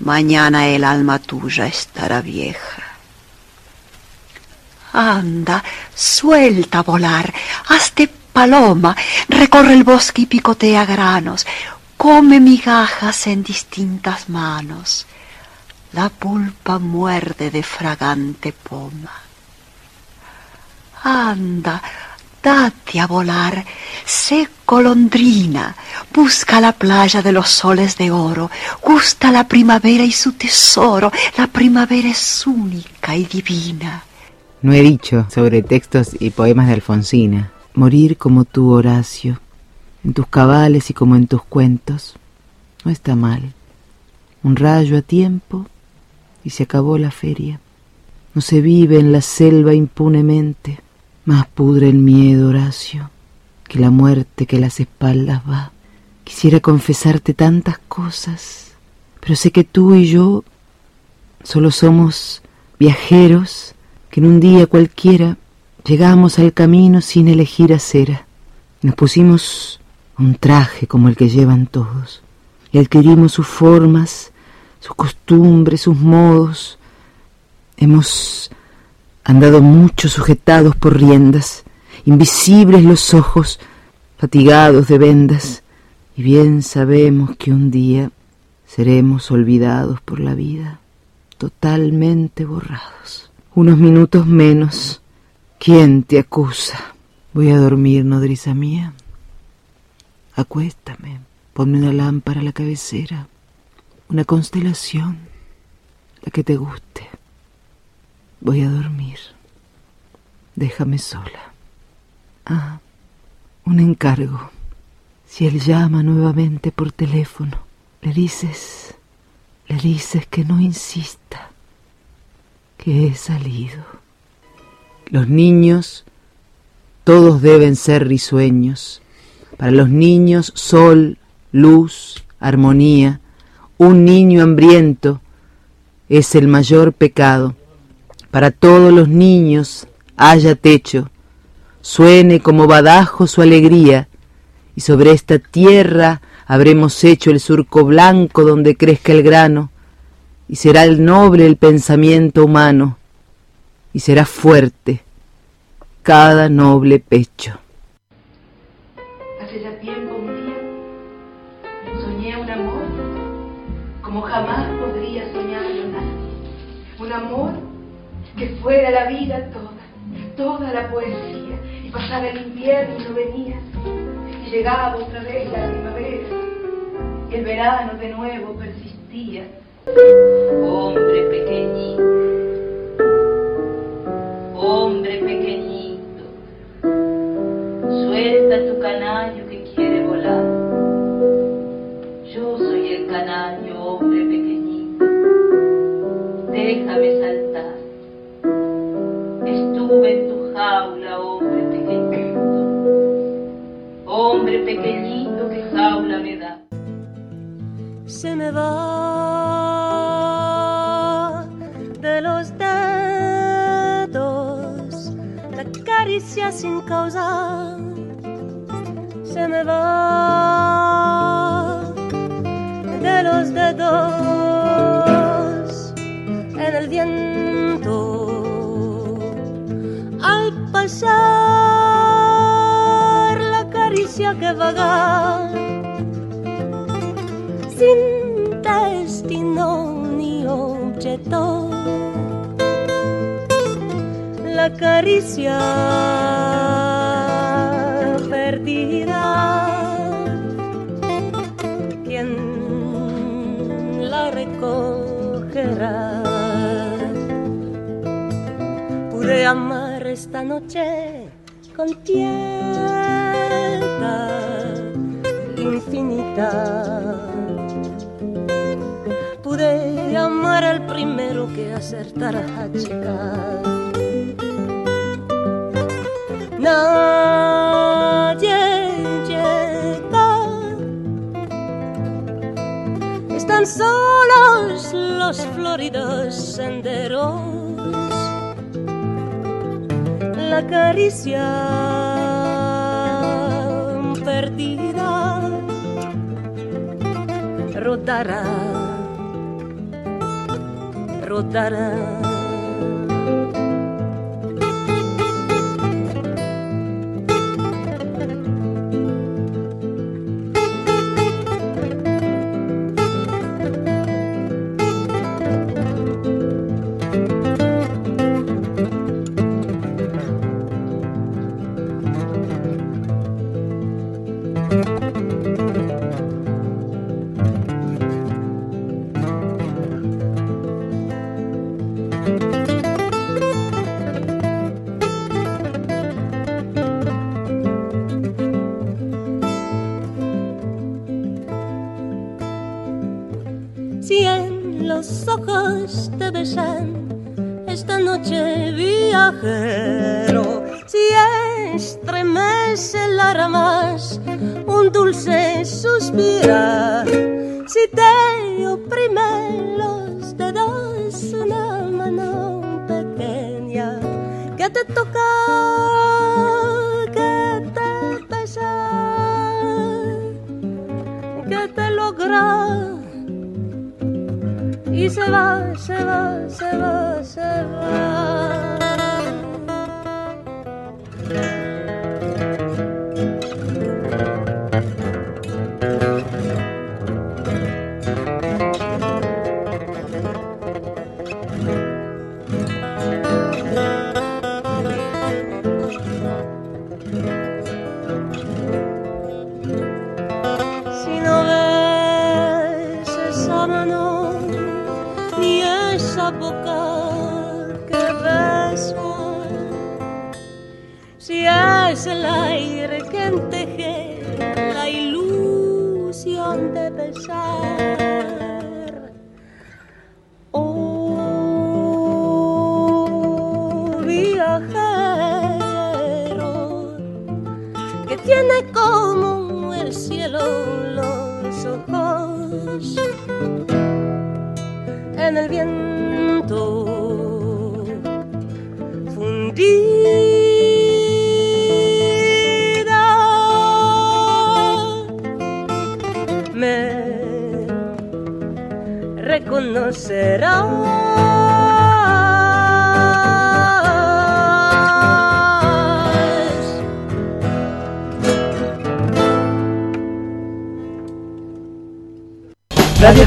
Mañana el alma tuya estará vieja. Anda, suelta a volar, hazte paloma, recorre el bosque y picotea granos, come migajas en distintas manos. La pulpa muerde de fragante poma. Anda, date a volar, sé golondrina, busca la playa de los soles de oro, gusta la primavera y su tesoro, la primavera es única y divina. No he dicho sobre textos y poemas de Alfonsina. Morir como tú, Horacio, en tus cabales y como en tus cuentos, no está mal. Un rayo a tiempo y se acabó la feria. No se vive en la selva impunemente, más pudre el miedo, Horacio, que la muerte que las espaldas va. Quisiera confesarte tantas cosas, pero sé que tú y yo solo somos viajeros que en un día cualquiera llegamos al camino sin elegir acera. Nos pusimos un traje como el que llevan todos y adquirimos sus formas, sus costumbres, sus modos. Hemos andado mucho sujetados por riendas, invisibles los ojos, fatigados de vendas, y bien sabemos que un día seremos olvidados por la vida, totalmente borrados. Unos minutos menos, ¿quién te acusa? Voy a dormir, nodriza mía. Acuéstame, ponme una lámpara a la cabecera, una constelación, la que te guste. Voy a dormir. Déjame sola. Ah, un encargo. Si él llama nuevamente por teléfono, le dices, le dices que no insista, que he salido. Los niños, todos deben ser risueños. Para los niños, sol, luz, armonía. Un niño hambriento es el mayor pecado. Para todos los niños haya techo, suene como badajo su alegría, y sobre esta tierra habremos hecho el surco blanco donde crezca el grano, y será el noble el pensamiento humano, y será fuerte cada noble pecho. Fuera la vida toda, toda la poesía, y pasara el invierno y no venía, y llegaba otra vez la primavera, y el verano de nuevo persistía. hombre pequeñito, hombre pequeñito, suelta tu canario que quiere volar. Yo soy el canario, hombre pequeñito, déjame saltar. En tu jaula, hombre pequeñito, hombre pequeñito que jaula me da. se me va de los dedos la caricia sin causa. Se me va de los dedos en el viento la caricia que vaga sin destino ni objeto. La caricia perdida, quien la recogerá? Pude amar esta noche piedad infinita pude amar al primero que acertara a checar. Nadie llega, están solos los floridos senderos. La caricia perdida rotará rotará. Ojos te besan esta noche viajero, si estremece la ramas un dulce suspira,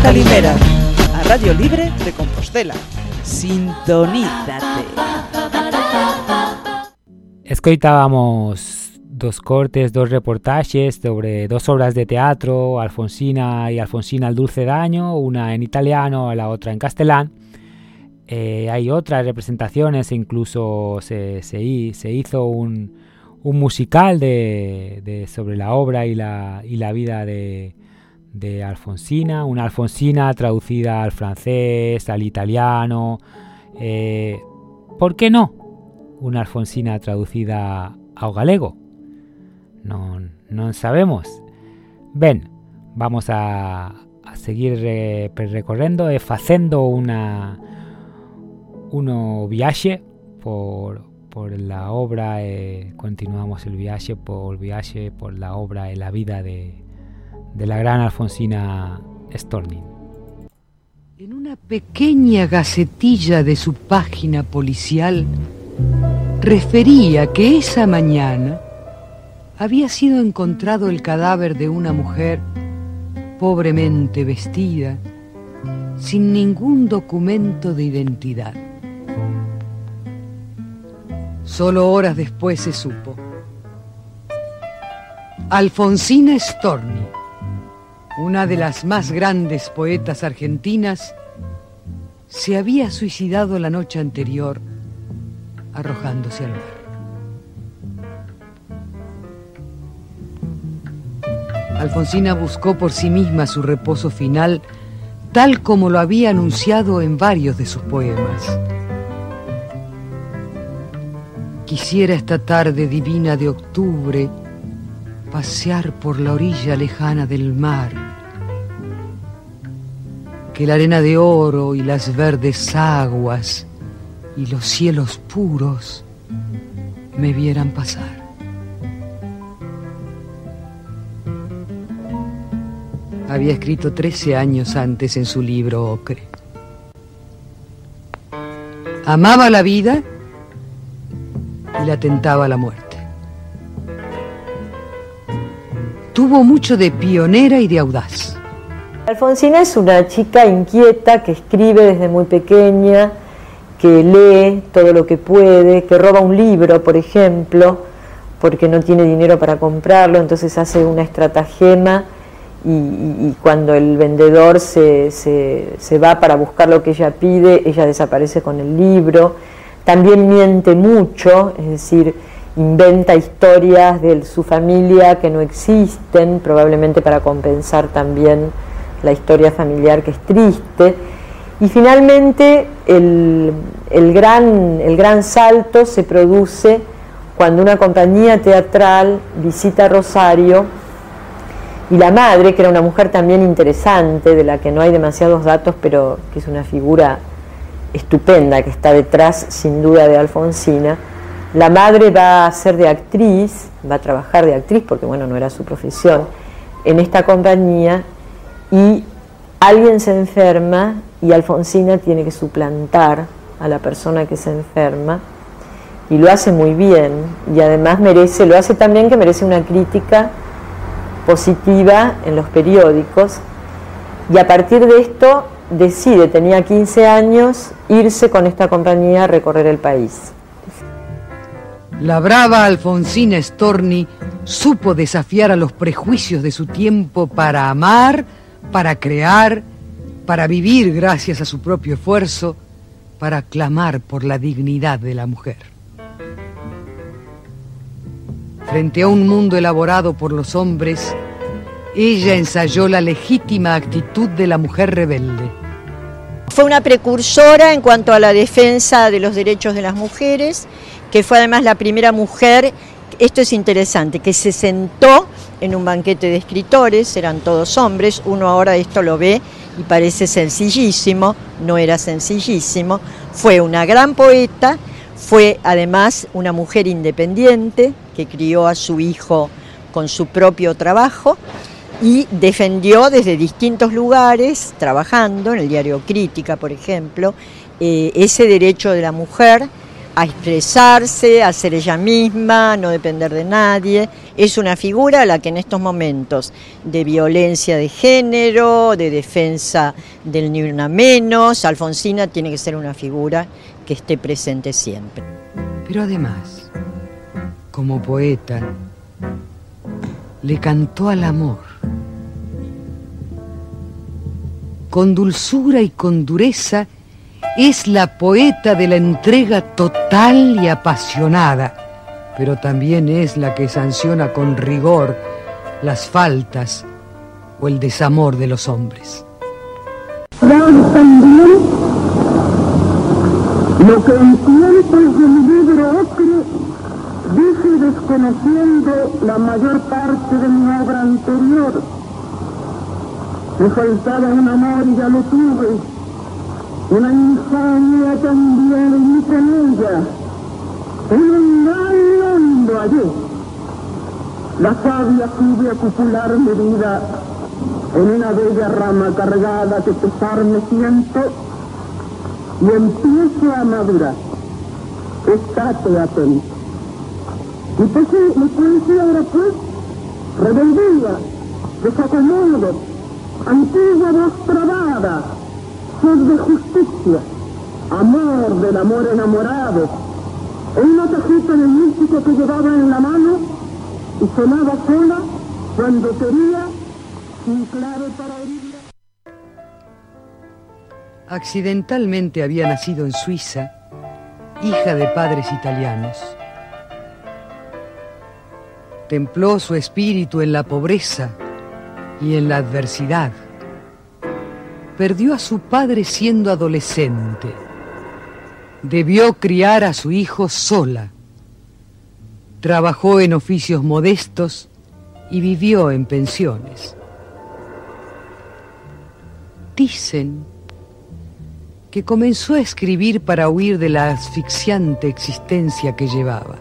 Calimera, a Radio Libre de Compostela. Sintonízate. Escoitábamos dos cortes, dos reportajes sobre dos obras de teatro, Alfonsina y Alfonsina el Dulce Daño, una en italiano y la otra en castellán. Eh, hay otras representaciones, incluso se, se, se hizo un, un musical de, de, sobre la obra y la, y la vida de, de Alfonsina, una Alfonsina traducida al francés, al italiano. Eh, ¿Por qué no? Una Alfonsina traducida ao galego. Non, non sabemos. Ben, vamos a, a seguir eh, recorrendo e facendo una uno viaxe por, por la obra e continuamos el viaxe por viaxe por la obra e la vida de, de la gran Alfonsina Storni. En una pequeña gacetilla de su página policial refería que esa mañana había sido encontrado el cadáver de una mujer pobremente vestida, sin ningún documento de identidad. Solo horas después se supo. Alfonsina Storni, una de las más grandes poetas argentinas, se había suicidado la noche anterior arrojándose al mar. Alfonsina buscó por sí misma su reposo final, tal como lo había anunciado en varios de sus poemas. Quisiera esta tarde divina de octubre pasear por la orilla lejana del mar, que la arena de oro y las verdes aguas y los cielos puros me vieran pasar. Había escrito 13 años antes en su libro Ocre. Amaba la vida y la tentaba la muerte. Tuvo mucho de pionera y de audaz. Alfonsina es una chica inquieta que escribe desde muy pequeña, que lee todo lo que puede, que roba un libro, por ejemplo, porque no tiene dinero para comprarlo, entonces hace una estratagema y, y, cuando el vendedor se, se, se, va para buscar lo que ella pide, ella desaparece con el libro. También miente mucho, es decir, inventa historias de su familia que no existen, probablemente para compensar también la historia familiar que es triste. Y finalmente el, el, gran, el gran salto se produce cuando una compañía teatral visita Rosario y la madre, que era una mujer también interesante, de la que no hay demasiados datos, pero que es una figura estupenda, que está detrás sin duda de Alfonsina, la madre va a ser de actriz, va a trabajar de actriz, porque bueno, no era su profesión, en esta compañía y alguien se enferma y Alfonsina tiene que suplantar a la persona que se enferma y lo hace muy bien y además merece, lo hace también que merece una crítica positiva en los periódicos y a partir de esto decide, tenía 15 años, irse con esta compañía a recorrer el país. La brava Alfonsina Storni supo desafiar a los prejuicios de su tiempo para amar, para crear, para vivir gracias a su propio esfuerzo, para clamar por la dignidad de la mujer. Frente a un mundo elaborado por los hombres, ella ensayó la legítima actitud de la mujer rebelde. Fue una precursora en cuanto a la defensa de los derechos de las mujeres, que fue además la primera mujer, esto es interesante, que se sentó en un banquete de escritores, eran todos hombres, uno ahora esto lo ve y parece sencillísimo, no era sencillísimo, fue una gran poeta, fue además una mujer independiente que crió a su hijo con su propio trabajo y defendió desde distintos lugares, trabajando en el diario Crítica, por ejemplo, eh, ese derecho de la mujer a expresarse, a ser ella misma, no depender de nadie. Es una figura a la que en estos momentos de violencia de género, de defensa del ni una menos, Alfonsina tiene que ser una figura que esté presente siempre. Pero además, como poeta, le cantó al amor. Con dulzura y con dureza es la poeta de la entrega total y apasionada, pero también es la que sanciona con rigor las faltas o el desamor de los hombres. Fran también lo que en tiempos de mi libro Ocre dije desconociendo la mayor parte de mi obra anterior. Me faltaba un amor y ya lo tuve, una infamia también con ella, un engaño hondo hallé. La sabia sube a cupular mi vida en una bella rama cargada de pesar me siento y empiezo a madurar. Estate atento. Y pues mi poesía ahora pues, rebeldía, desacomodo, antigua voz trabada, de justicia, amor del amor enamorado, en una cajita del músico que llevaba en la mano y sonaba sola cuando quería sin clave para herirla. Accidentalmente había nacido en Suiza, hija de padres italianos. Templó su espíritu en la pobreza y en la adversidad. Perdió a su padre siendo adolescente. Debió criar a su hijo sola. Trabajó en oficios modestos y vivió en pensiones. Dicen que comenzó a escribir para huir de la asfixiante existencia que llevaba.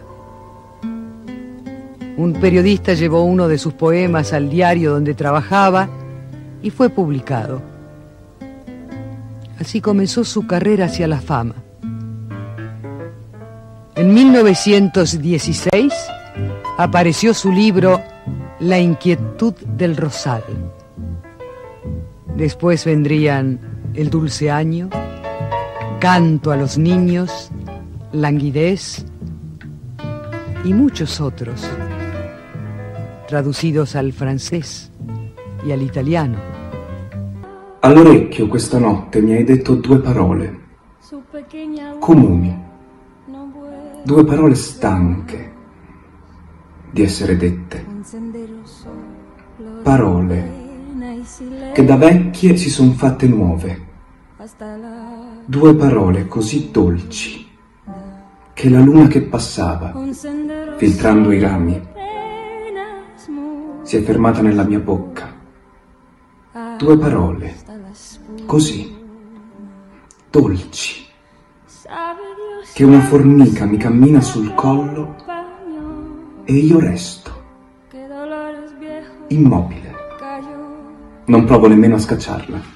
Un periodista llevó uno de sus poemas al diario donde trabajaba y fue publicado. Así comenzó su carrera hacia la fama. En 1916 apareció su libro La inquietud del rosal. Después vendrían El dulce año, Canto a los niños, Languidez y muchos otros, traducidos al francés y al italiano. All'orecchio questa notte mi hai detto due parole. Comuni, due parole stanche di essere dette, parole che da vecchie si son fatte nuove, due parole così dolci che la luna che passava, filtrando i rami, si è fermata nella mia bocca. Due parole, così, dolci, che una formica mi cammina sul collo e io resto, immobile. Non provo nemmeno a scacciarla.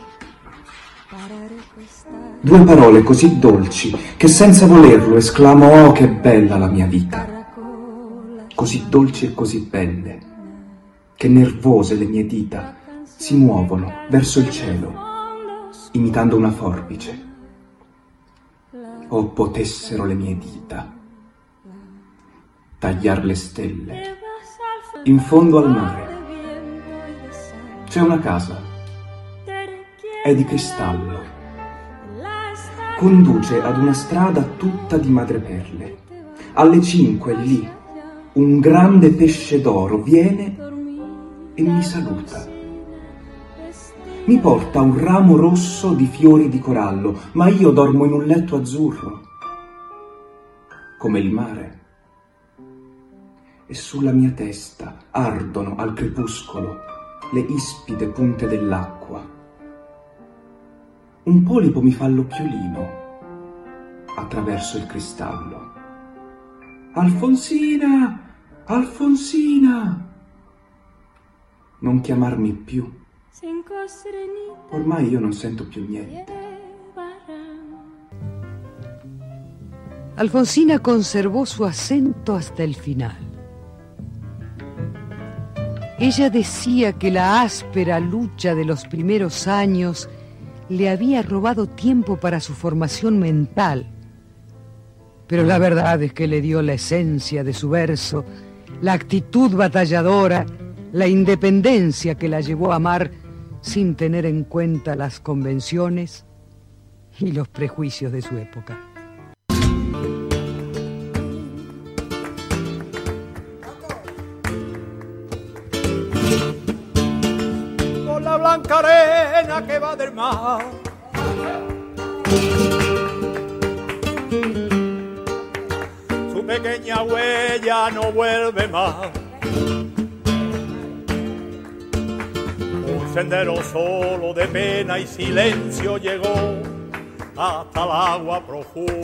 Due parole così dolci che senza volerlo esclamo Oh che bella la mia vita. Così dolci e così belle che nervose le mie dita si muovono verso il cielo, imitando una forbice. Oh potessero le mie dita tagliar le stelle in fondo al mare. C'è una casa, è di cristallo, conduce ad una strada tutta di madreperle. Alle cinque lì un grande pesce d'oro viene e mi saluta. Mi porta un ramo rosso di fiori di corallo, ma io dormo in un letto azzurro, come il mare. E sulla mia testa ardono al crepuscolo le ispide punte dell'acqua. Un polipo mi fa l'occhiolino attraverso il cristallo. Alfonsina! Alfonsina! Non chiamarmi più. Ormai io non sento più niente. Alfonsina conservó su acento hasta el final. Ella decía que la áspera lucha de los primeros años le había robado tiempo para su formación mental, pero la verdad es que le dio la esencia de su verso la actitud batalladora, la independencia que la llevó a amar sin tener en cuenta las convenciones y los prejuicios de su época. Con la blanca arena que va del mar. Su pequeña huella no vuelve más. Sendero solo de pena y silencio llegó hasta el agua profunda.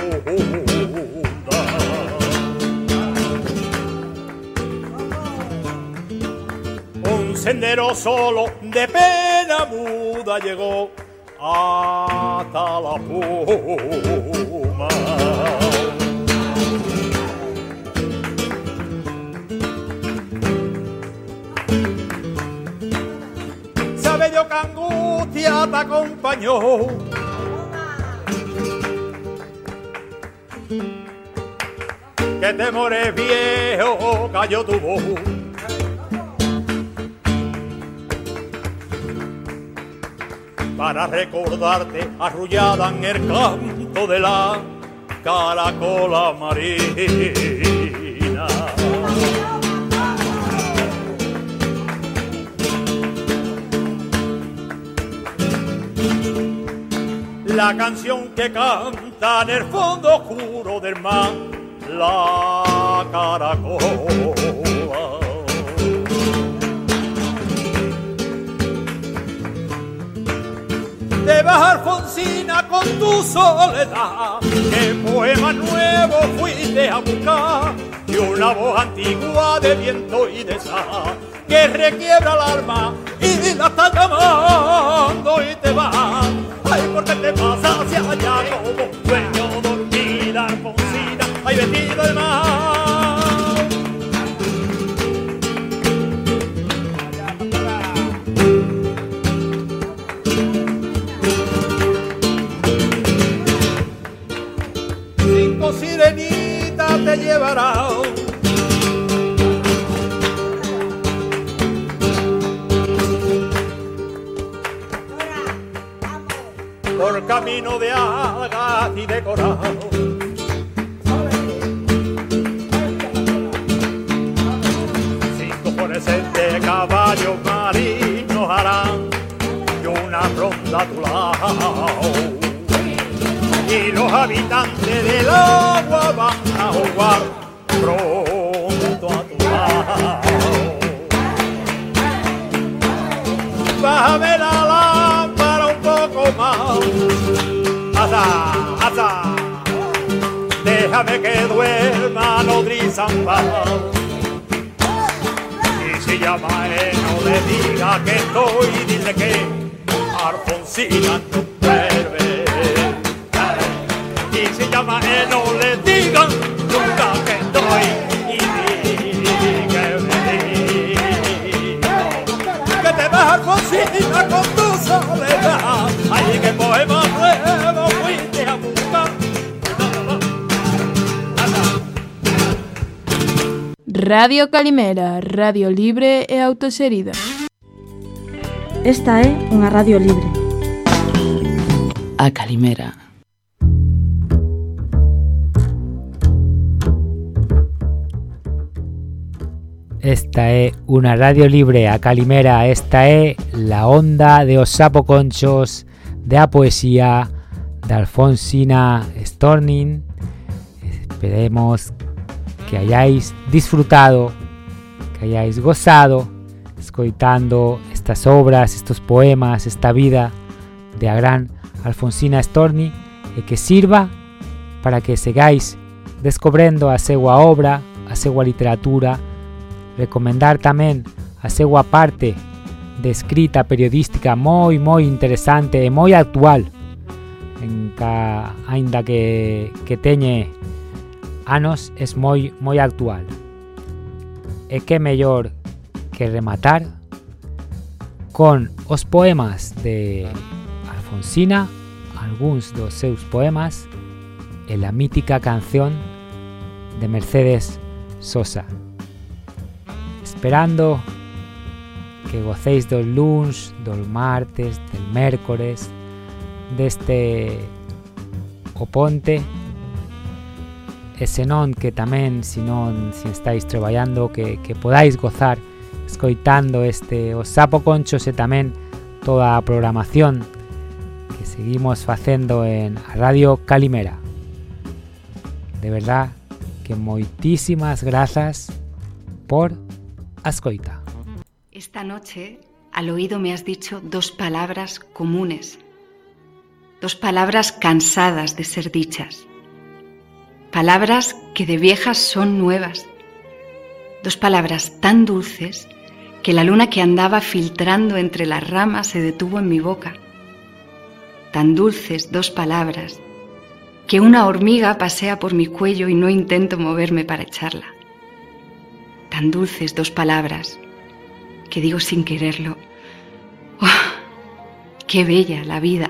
Un sendero solo de pena muda llegó hasta la puma. Que angustia te acompañó. Que temores viejo cayó tu voz. para recordarte arrullada en el canto de la caracola marina. La canción que canta en el fondo oscuro del mar, la caracola. te vas Alfonsina con tu soledad. ¿Qué poema nuevo fuiste a buscar? Y una voz antigua de viento y de sal que requiebra el alma y la está llamando y te va. Ay, ¿por qué te pasa hacia allá como sueño dormida, Alfonsina? Ay, vestido de mar. cinco sirenitas te llevará. Por camino de algas y de coral. Cinco presentes caballos marinos harán y una ronda a tu lado y los habitantes del agua van a jugar pronto a tu lado. Bájame la más, asa, déjame que duerma nodriza en paz. Y si llama él, no le diga que estoy, dile que Alfonsina no vuelve. Y si llama no le digan nunca que estoy. Alfonsina con tu soledad. Ay, que poema nuevo fuiste a buscar. Radio Calimera, radio libre e autoserida. Esta é unha radio libre. A Calimera. Esta é unha radio libre a Calimera, esta é la onda de os sapoconchos de a poesía de Alfonsina Storning. Esperemos que hayáis disfrutado, que hayáis gozado escoitando estas obras, estos poemas, esta vida de a gran Alfonsina Storni e que sirva para que segáis descobrendo a segua obra, a segua literatura, recomendar tamén a segua parte de escrita periodística moi moi interesante e moi actual. En ca, ainda que, que teñe anos es moi moi actual. E que mellor que rematar con os poemas de Alfonsina algúns dos seus poemas e la mítica canción de Mercedes Sosa. Esperando que gocéis dos luns, dos martes, del mércores, deste o ponte e senón que tamén, se non se estáis traballando, que, que podáis gozar escoitando este o Sapo Conchos e tamén toda a programación que seguimos facendo en a Radio Calimera. De verdad que moitísimas grazas por a escoita. Esta noche al oído me has dicho dos palabras comunes, dos palabras cansadas de ser dichas, palabras que de viejas son nuevas, dos palabras tan dulces que la luna que andaba filtrando entre las ramas se detuvo en mi boca, tan dulces dos palabras que una hormiga pasea por mi cuello y no intento moverme para echarla, tan dulces dos palabras que digo sin quererlo, ¡oh, qué bella la vida!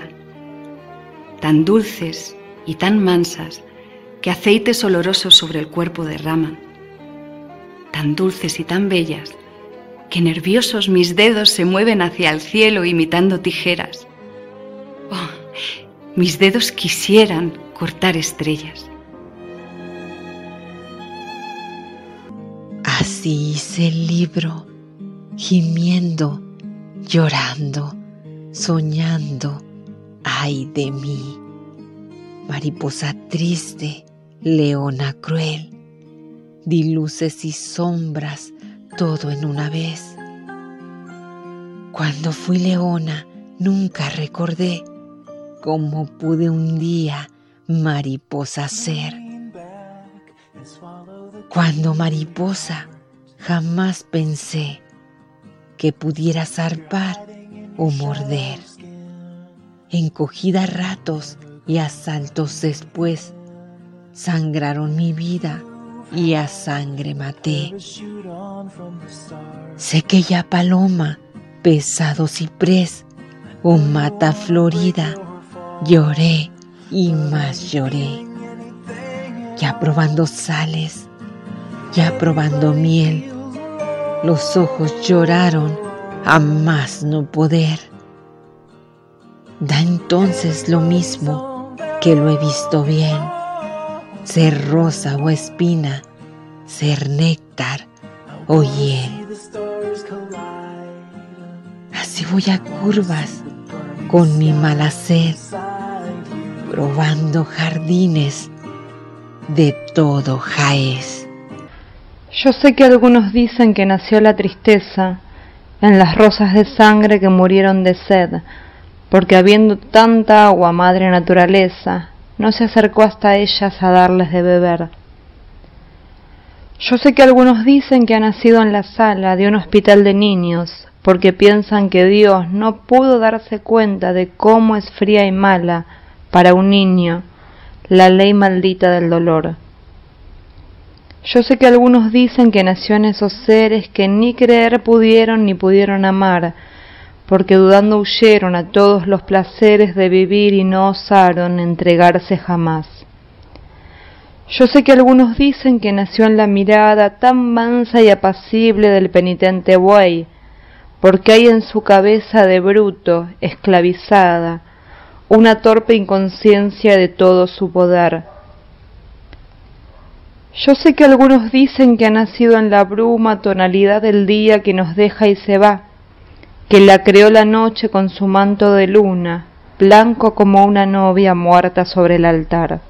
Tan dulces y tan mansas que aceites olorosos sobre el cuerpo derraman. Tan dulces y tan bellas que nerviosos mis dedos se mueven hacia el cielo imitando tijeras. Oh, mis dedos quisieran cortar estrellas. Así hice el libro, gimiendo, llorando, soñando, ay de mí. Mariposa triste, leona cruel, di luces y sombras todo en una vez. Cuando fui leona, nunca recordé cómo pude un día mariposa ser. Cuando mariposa, jamás pensé que pudiera zarpar o morder. Encogida ratos y a saltos después, sangraron mi vida y a sangre maté. Sé que ya paloma, pesado ciprés o mata florida, lloré y más lloré. Ya probando sales, ya probando miel, los ojos lloraron a más no poder. Da entonces lo mismo que lo he visto bien, ser rosa o espina, ser néctar o hiel. Así voy a curvas con mi mala sed, probando jardines de todo Jaez. Yo sé que algunos dicen que nació la tristeza en las rosas de sangre que murieron de sed, porque habiendo tanta agua madre naturaleza, no se acercó hasta ellas a darles de beber. Yo sé que algunos dicen que ha nacido en la sala de un hospital de niños, porque piensan que Dios no pudo darse cuenta de cómo es fría y mala para un niño la ley maldita del dolor. Yo sé que algunos dicen que nació en esos seres que ni creer pudieron ni pudieron amar, porque dudando huyeron a todos los placeres de vivir y no osaron entregarse jamás. Yo sé que algunos dicen que nació en la mirada tan mansa y apacible del penitente buey, porque hay en su cabeza de bruto, esclavizada, una torpe inconsciencia de todo su poder. Yo sé que algunos dicen que ha nacido en la bruma tonalidad del día que nos deja y se va, que la creó la noche con su manto de luna, blanco como una novia muerta sobre el altar.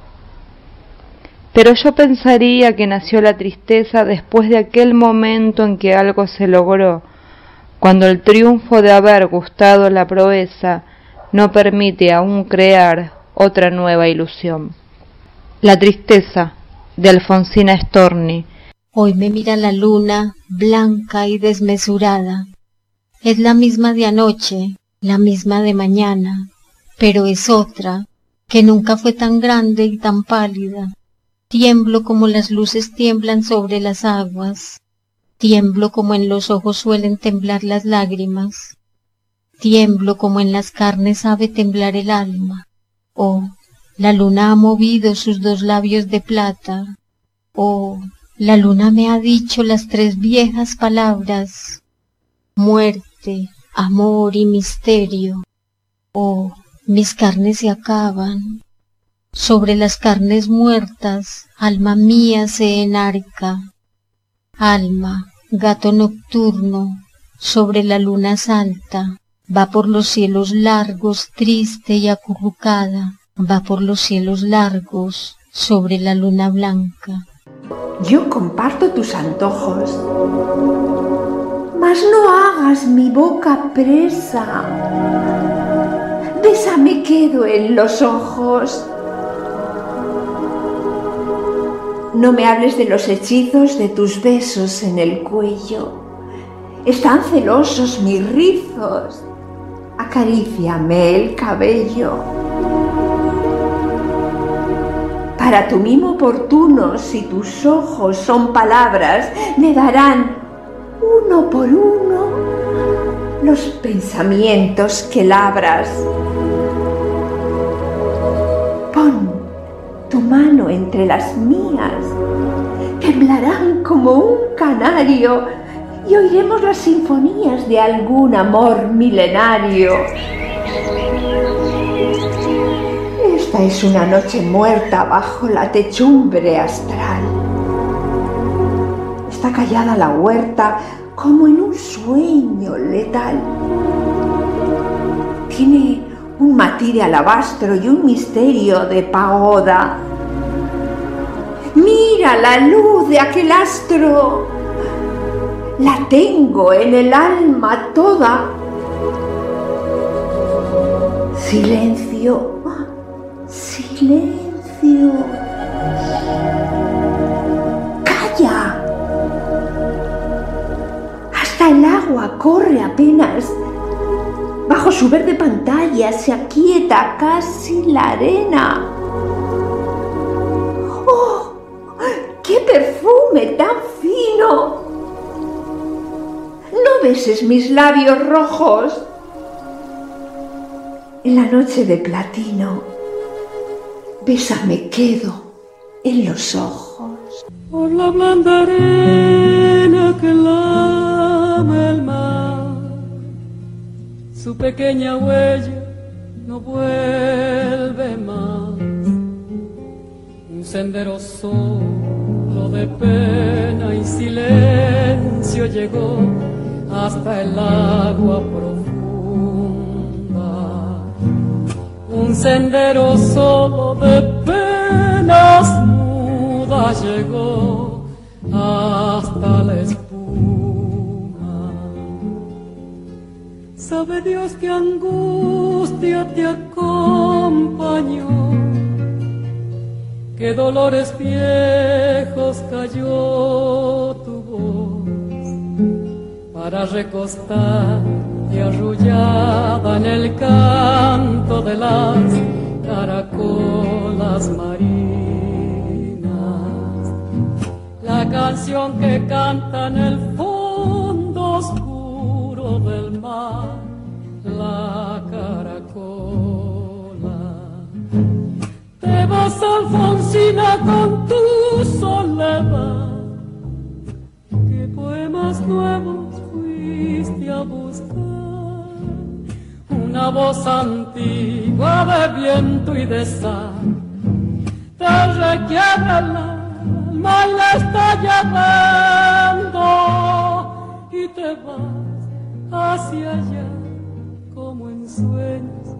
Pero yo pensaría que nació la tristeza después de aquel momento en que algo se logró, cuando el triunfo de haber gustado la proeza no permite aún crear otra nueva ilusión. La tristeza de Alfonsina Storni. Hoy me mira la luna blanca y desmesurada. Es la misma de anoche, la misma de mañana, pero es otra, que nunca fue tan grande y tan pálida. Tiemblo como las luces tiemblan sobre las aguas, tiemblo como en los ojos suelen temblar las lágrimas, tiemblo como en las carnes sabe temblar el alma. Oh, la luna ha movido sus dos labios de plata. Oh, La luna me ha dicho las tres viejas palabras, muerte, amor y misterio. Oh, mis carnes se acaban. Sobre las carnes muertas, alma mía se enarca. Alma, gato nocturno, sobre la luna salta, va por los cielos largos, triste y acurrucada, va por los cielos largos, sobre la luna blanca. Yo comparto tus antojos, mas no hagas mi boca presa. Bésame quedo en los ojos. No me hables de los hechizos de tus besos en el cuello. Están celosos mis rizos. Acaríciame el cabello. Para tu mimo oportuno, si tus ojos son palabras, me darán uno por uno los pensamientos que labras. Pon tu mano entre las mías, temblarán como un canario y oiremos las sinfonías de algún amor milenario. Es una noche muerta bajo la techumbre astral. Está callada la huerta como en un sueño letal. Tiene un matiz de alabastro y un misterio de pagoda. Mira la luz de aquel astro. La tengo en el alma toda. Silencio, silencio. Calla. Hasta el agua corre apenas. Bajo su verde pantalla se aquieta casi la arena. ¡Oh! ¡Qué perfume tan fino! No beses mis labios rojos. En la noche de platino, bésame quedo en los ojos. Por la blanda arena que lame el mar, su pequeña huella no vuelve más. Un sendero solo de pena y silencio llegó hasta el agua profunda. Sendero solo de penas mudas llegó hasta la espuma. Sabe Dios que angustia te acompañó, que dolores viejos cayó tu voz para recostarte arrullada en el canto de las caracolas marinas. La canción que canta en el fondo oscuro del mar, la caracola. Te vas Alfonsina con tu soledad, que poemas nuevos fuiste a buscar. Una voz antigua de viento y de sal. Te requiere el alma la está llevando y te vas hacia allá como en sueños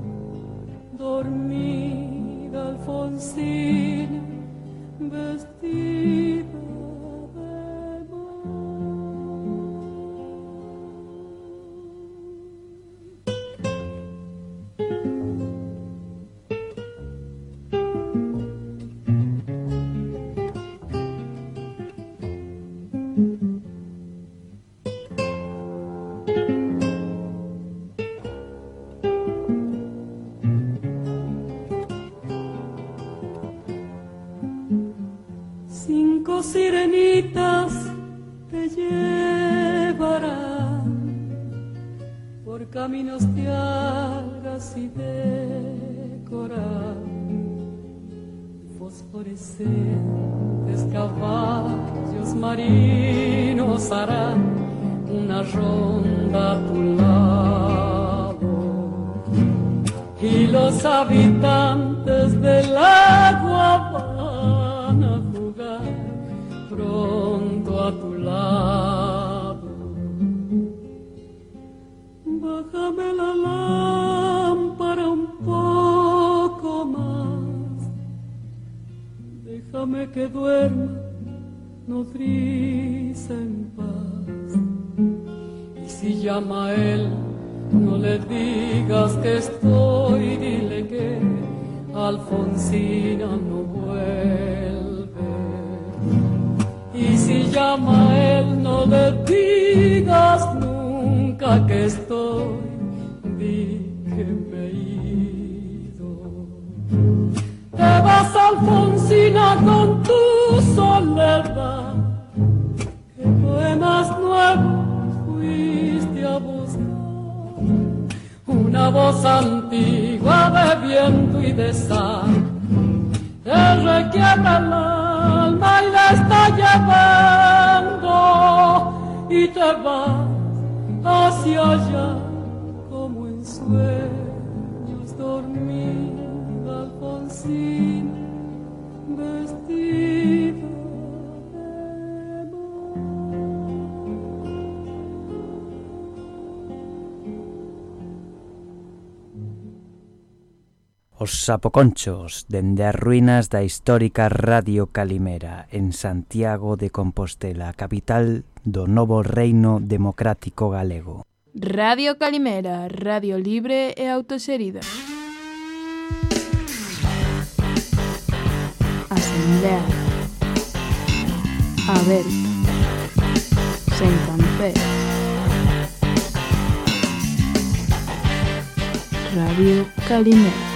dormida Alfonsina vestida caminos de algas y de coral, fosforescentes caballos marinos harán una ronda a tu lado. Y los habitantes del agua Bájame la lámpara un poco más, déjame que duerma nodriza en paz. Y si llama a él, no le digas que estoy, dile que Alfonsina no vuelve. Y si llama a él, no le digas que estoy, di que me he ido. Te vas Alfonsina con tu soledad, que poemas nuevos fuiste a buscar. Una voz antigua de viento y de sal te requiebra el alma y la está llevando y te vas hacia allá como en sueños dormida Alfonsina vestida Os sapoconchos dende as ruínas da histórica Radio Calimera en Santiago de Compostela, capital do novo reino democrático galego. Radio Calimera, radio libre e autoserida. Asamblea. Aberta. Sen campé. Radio Calimera.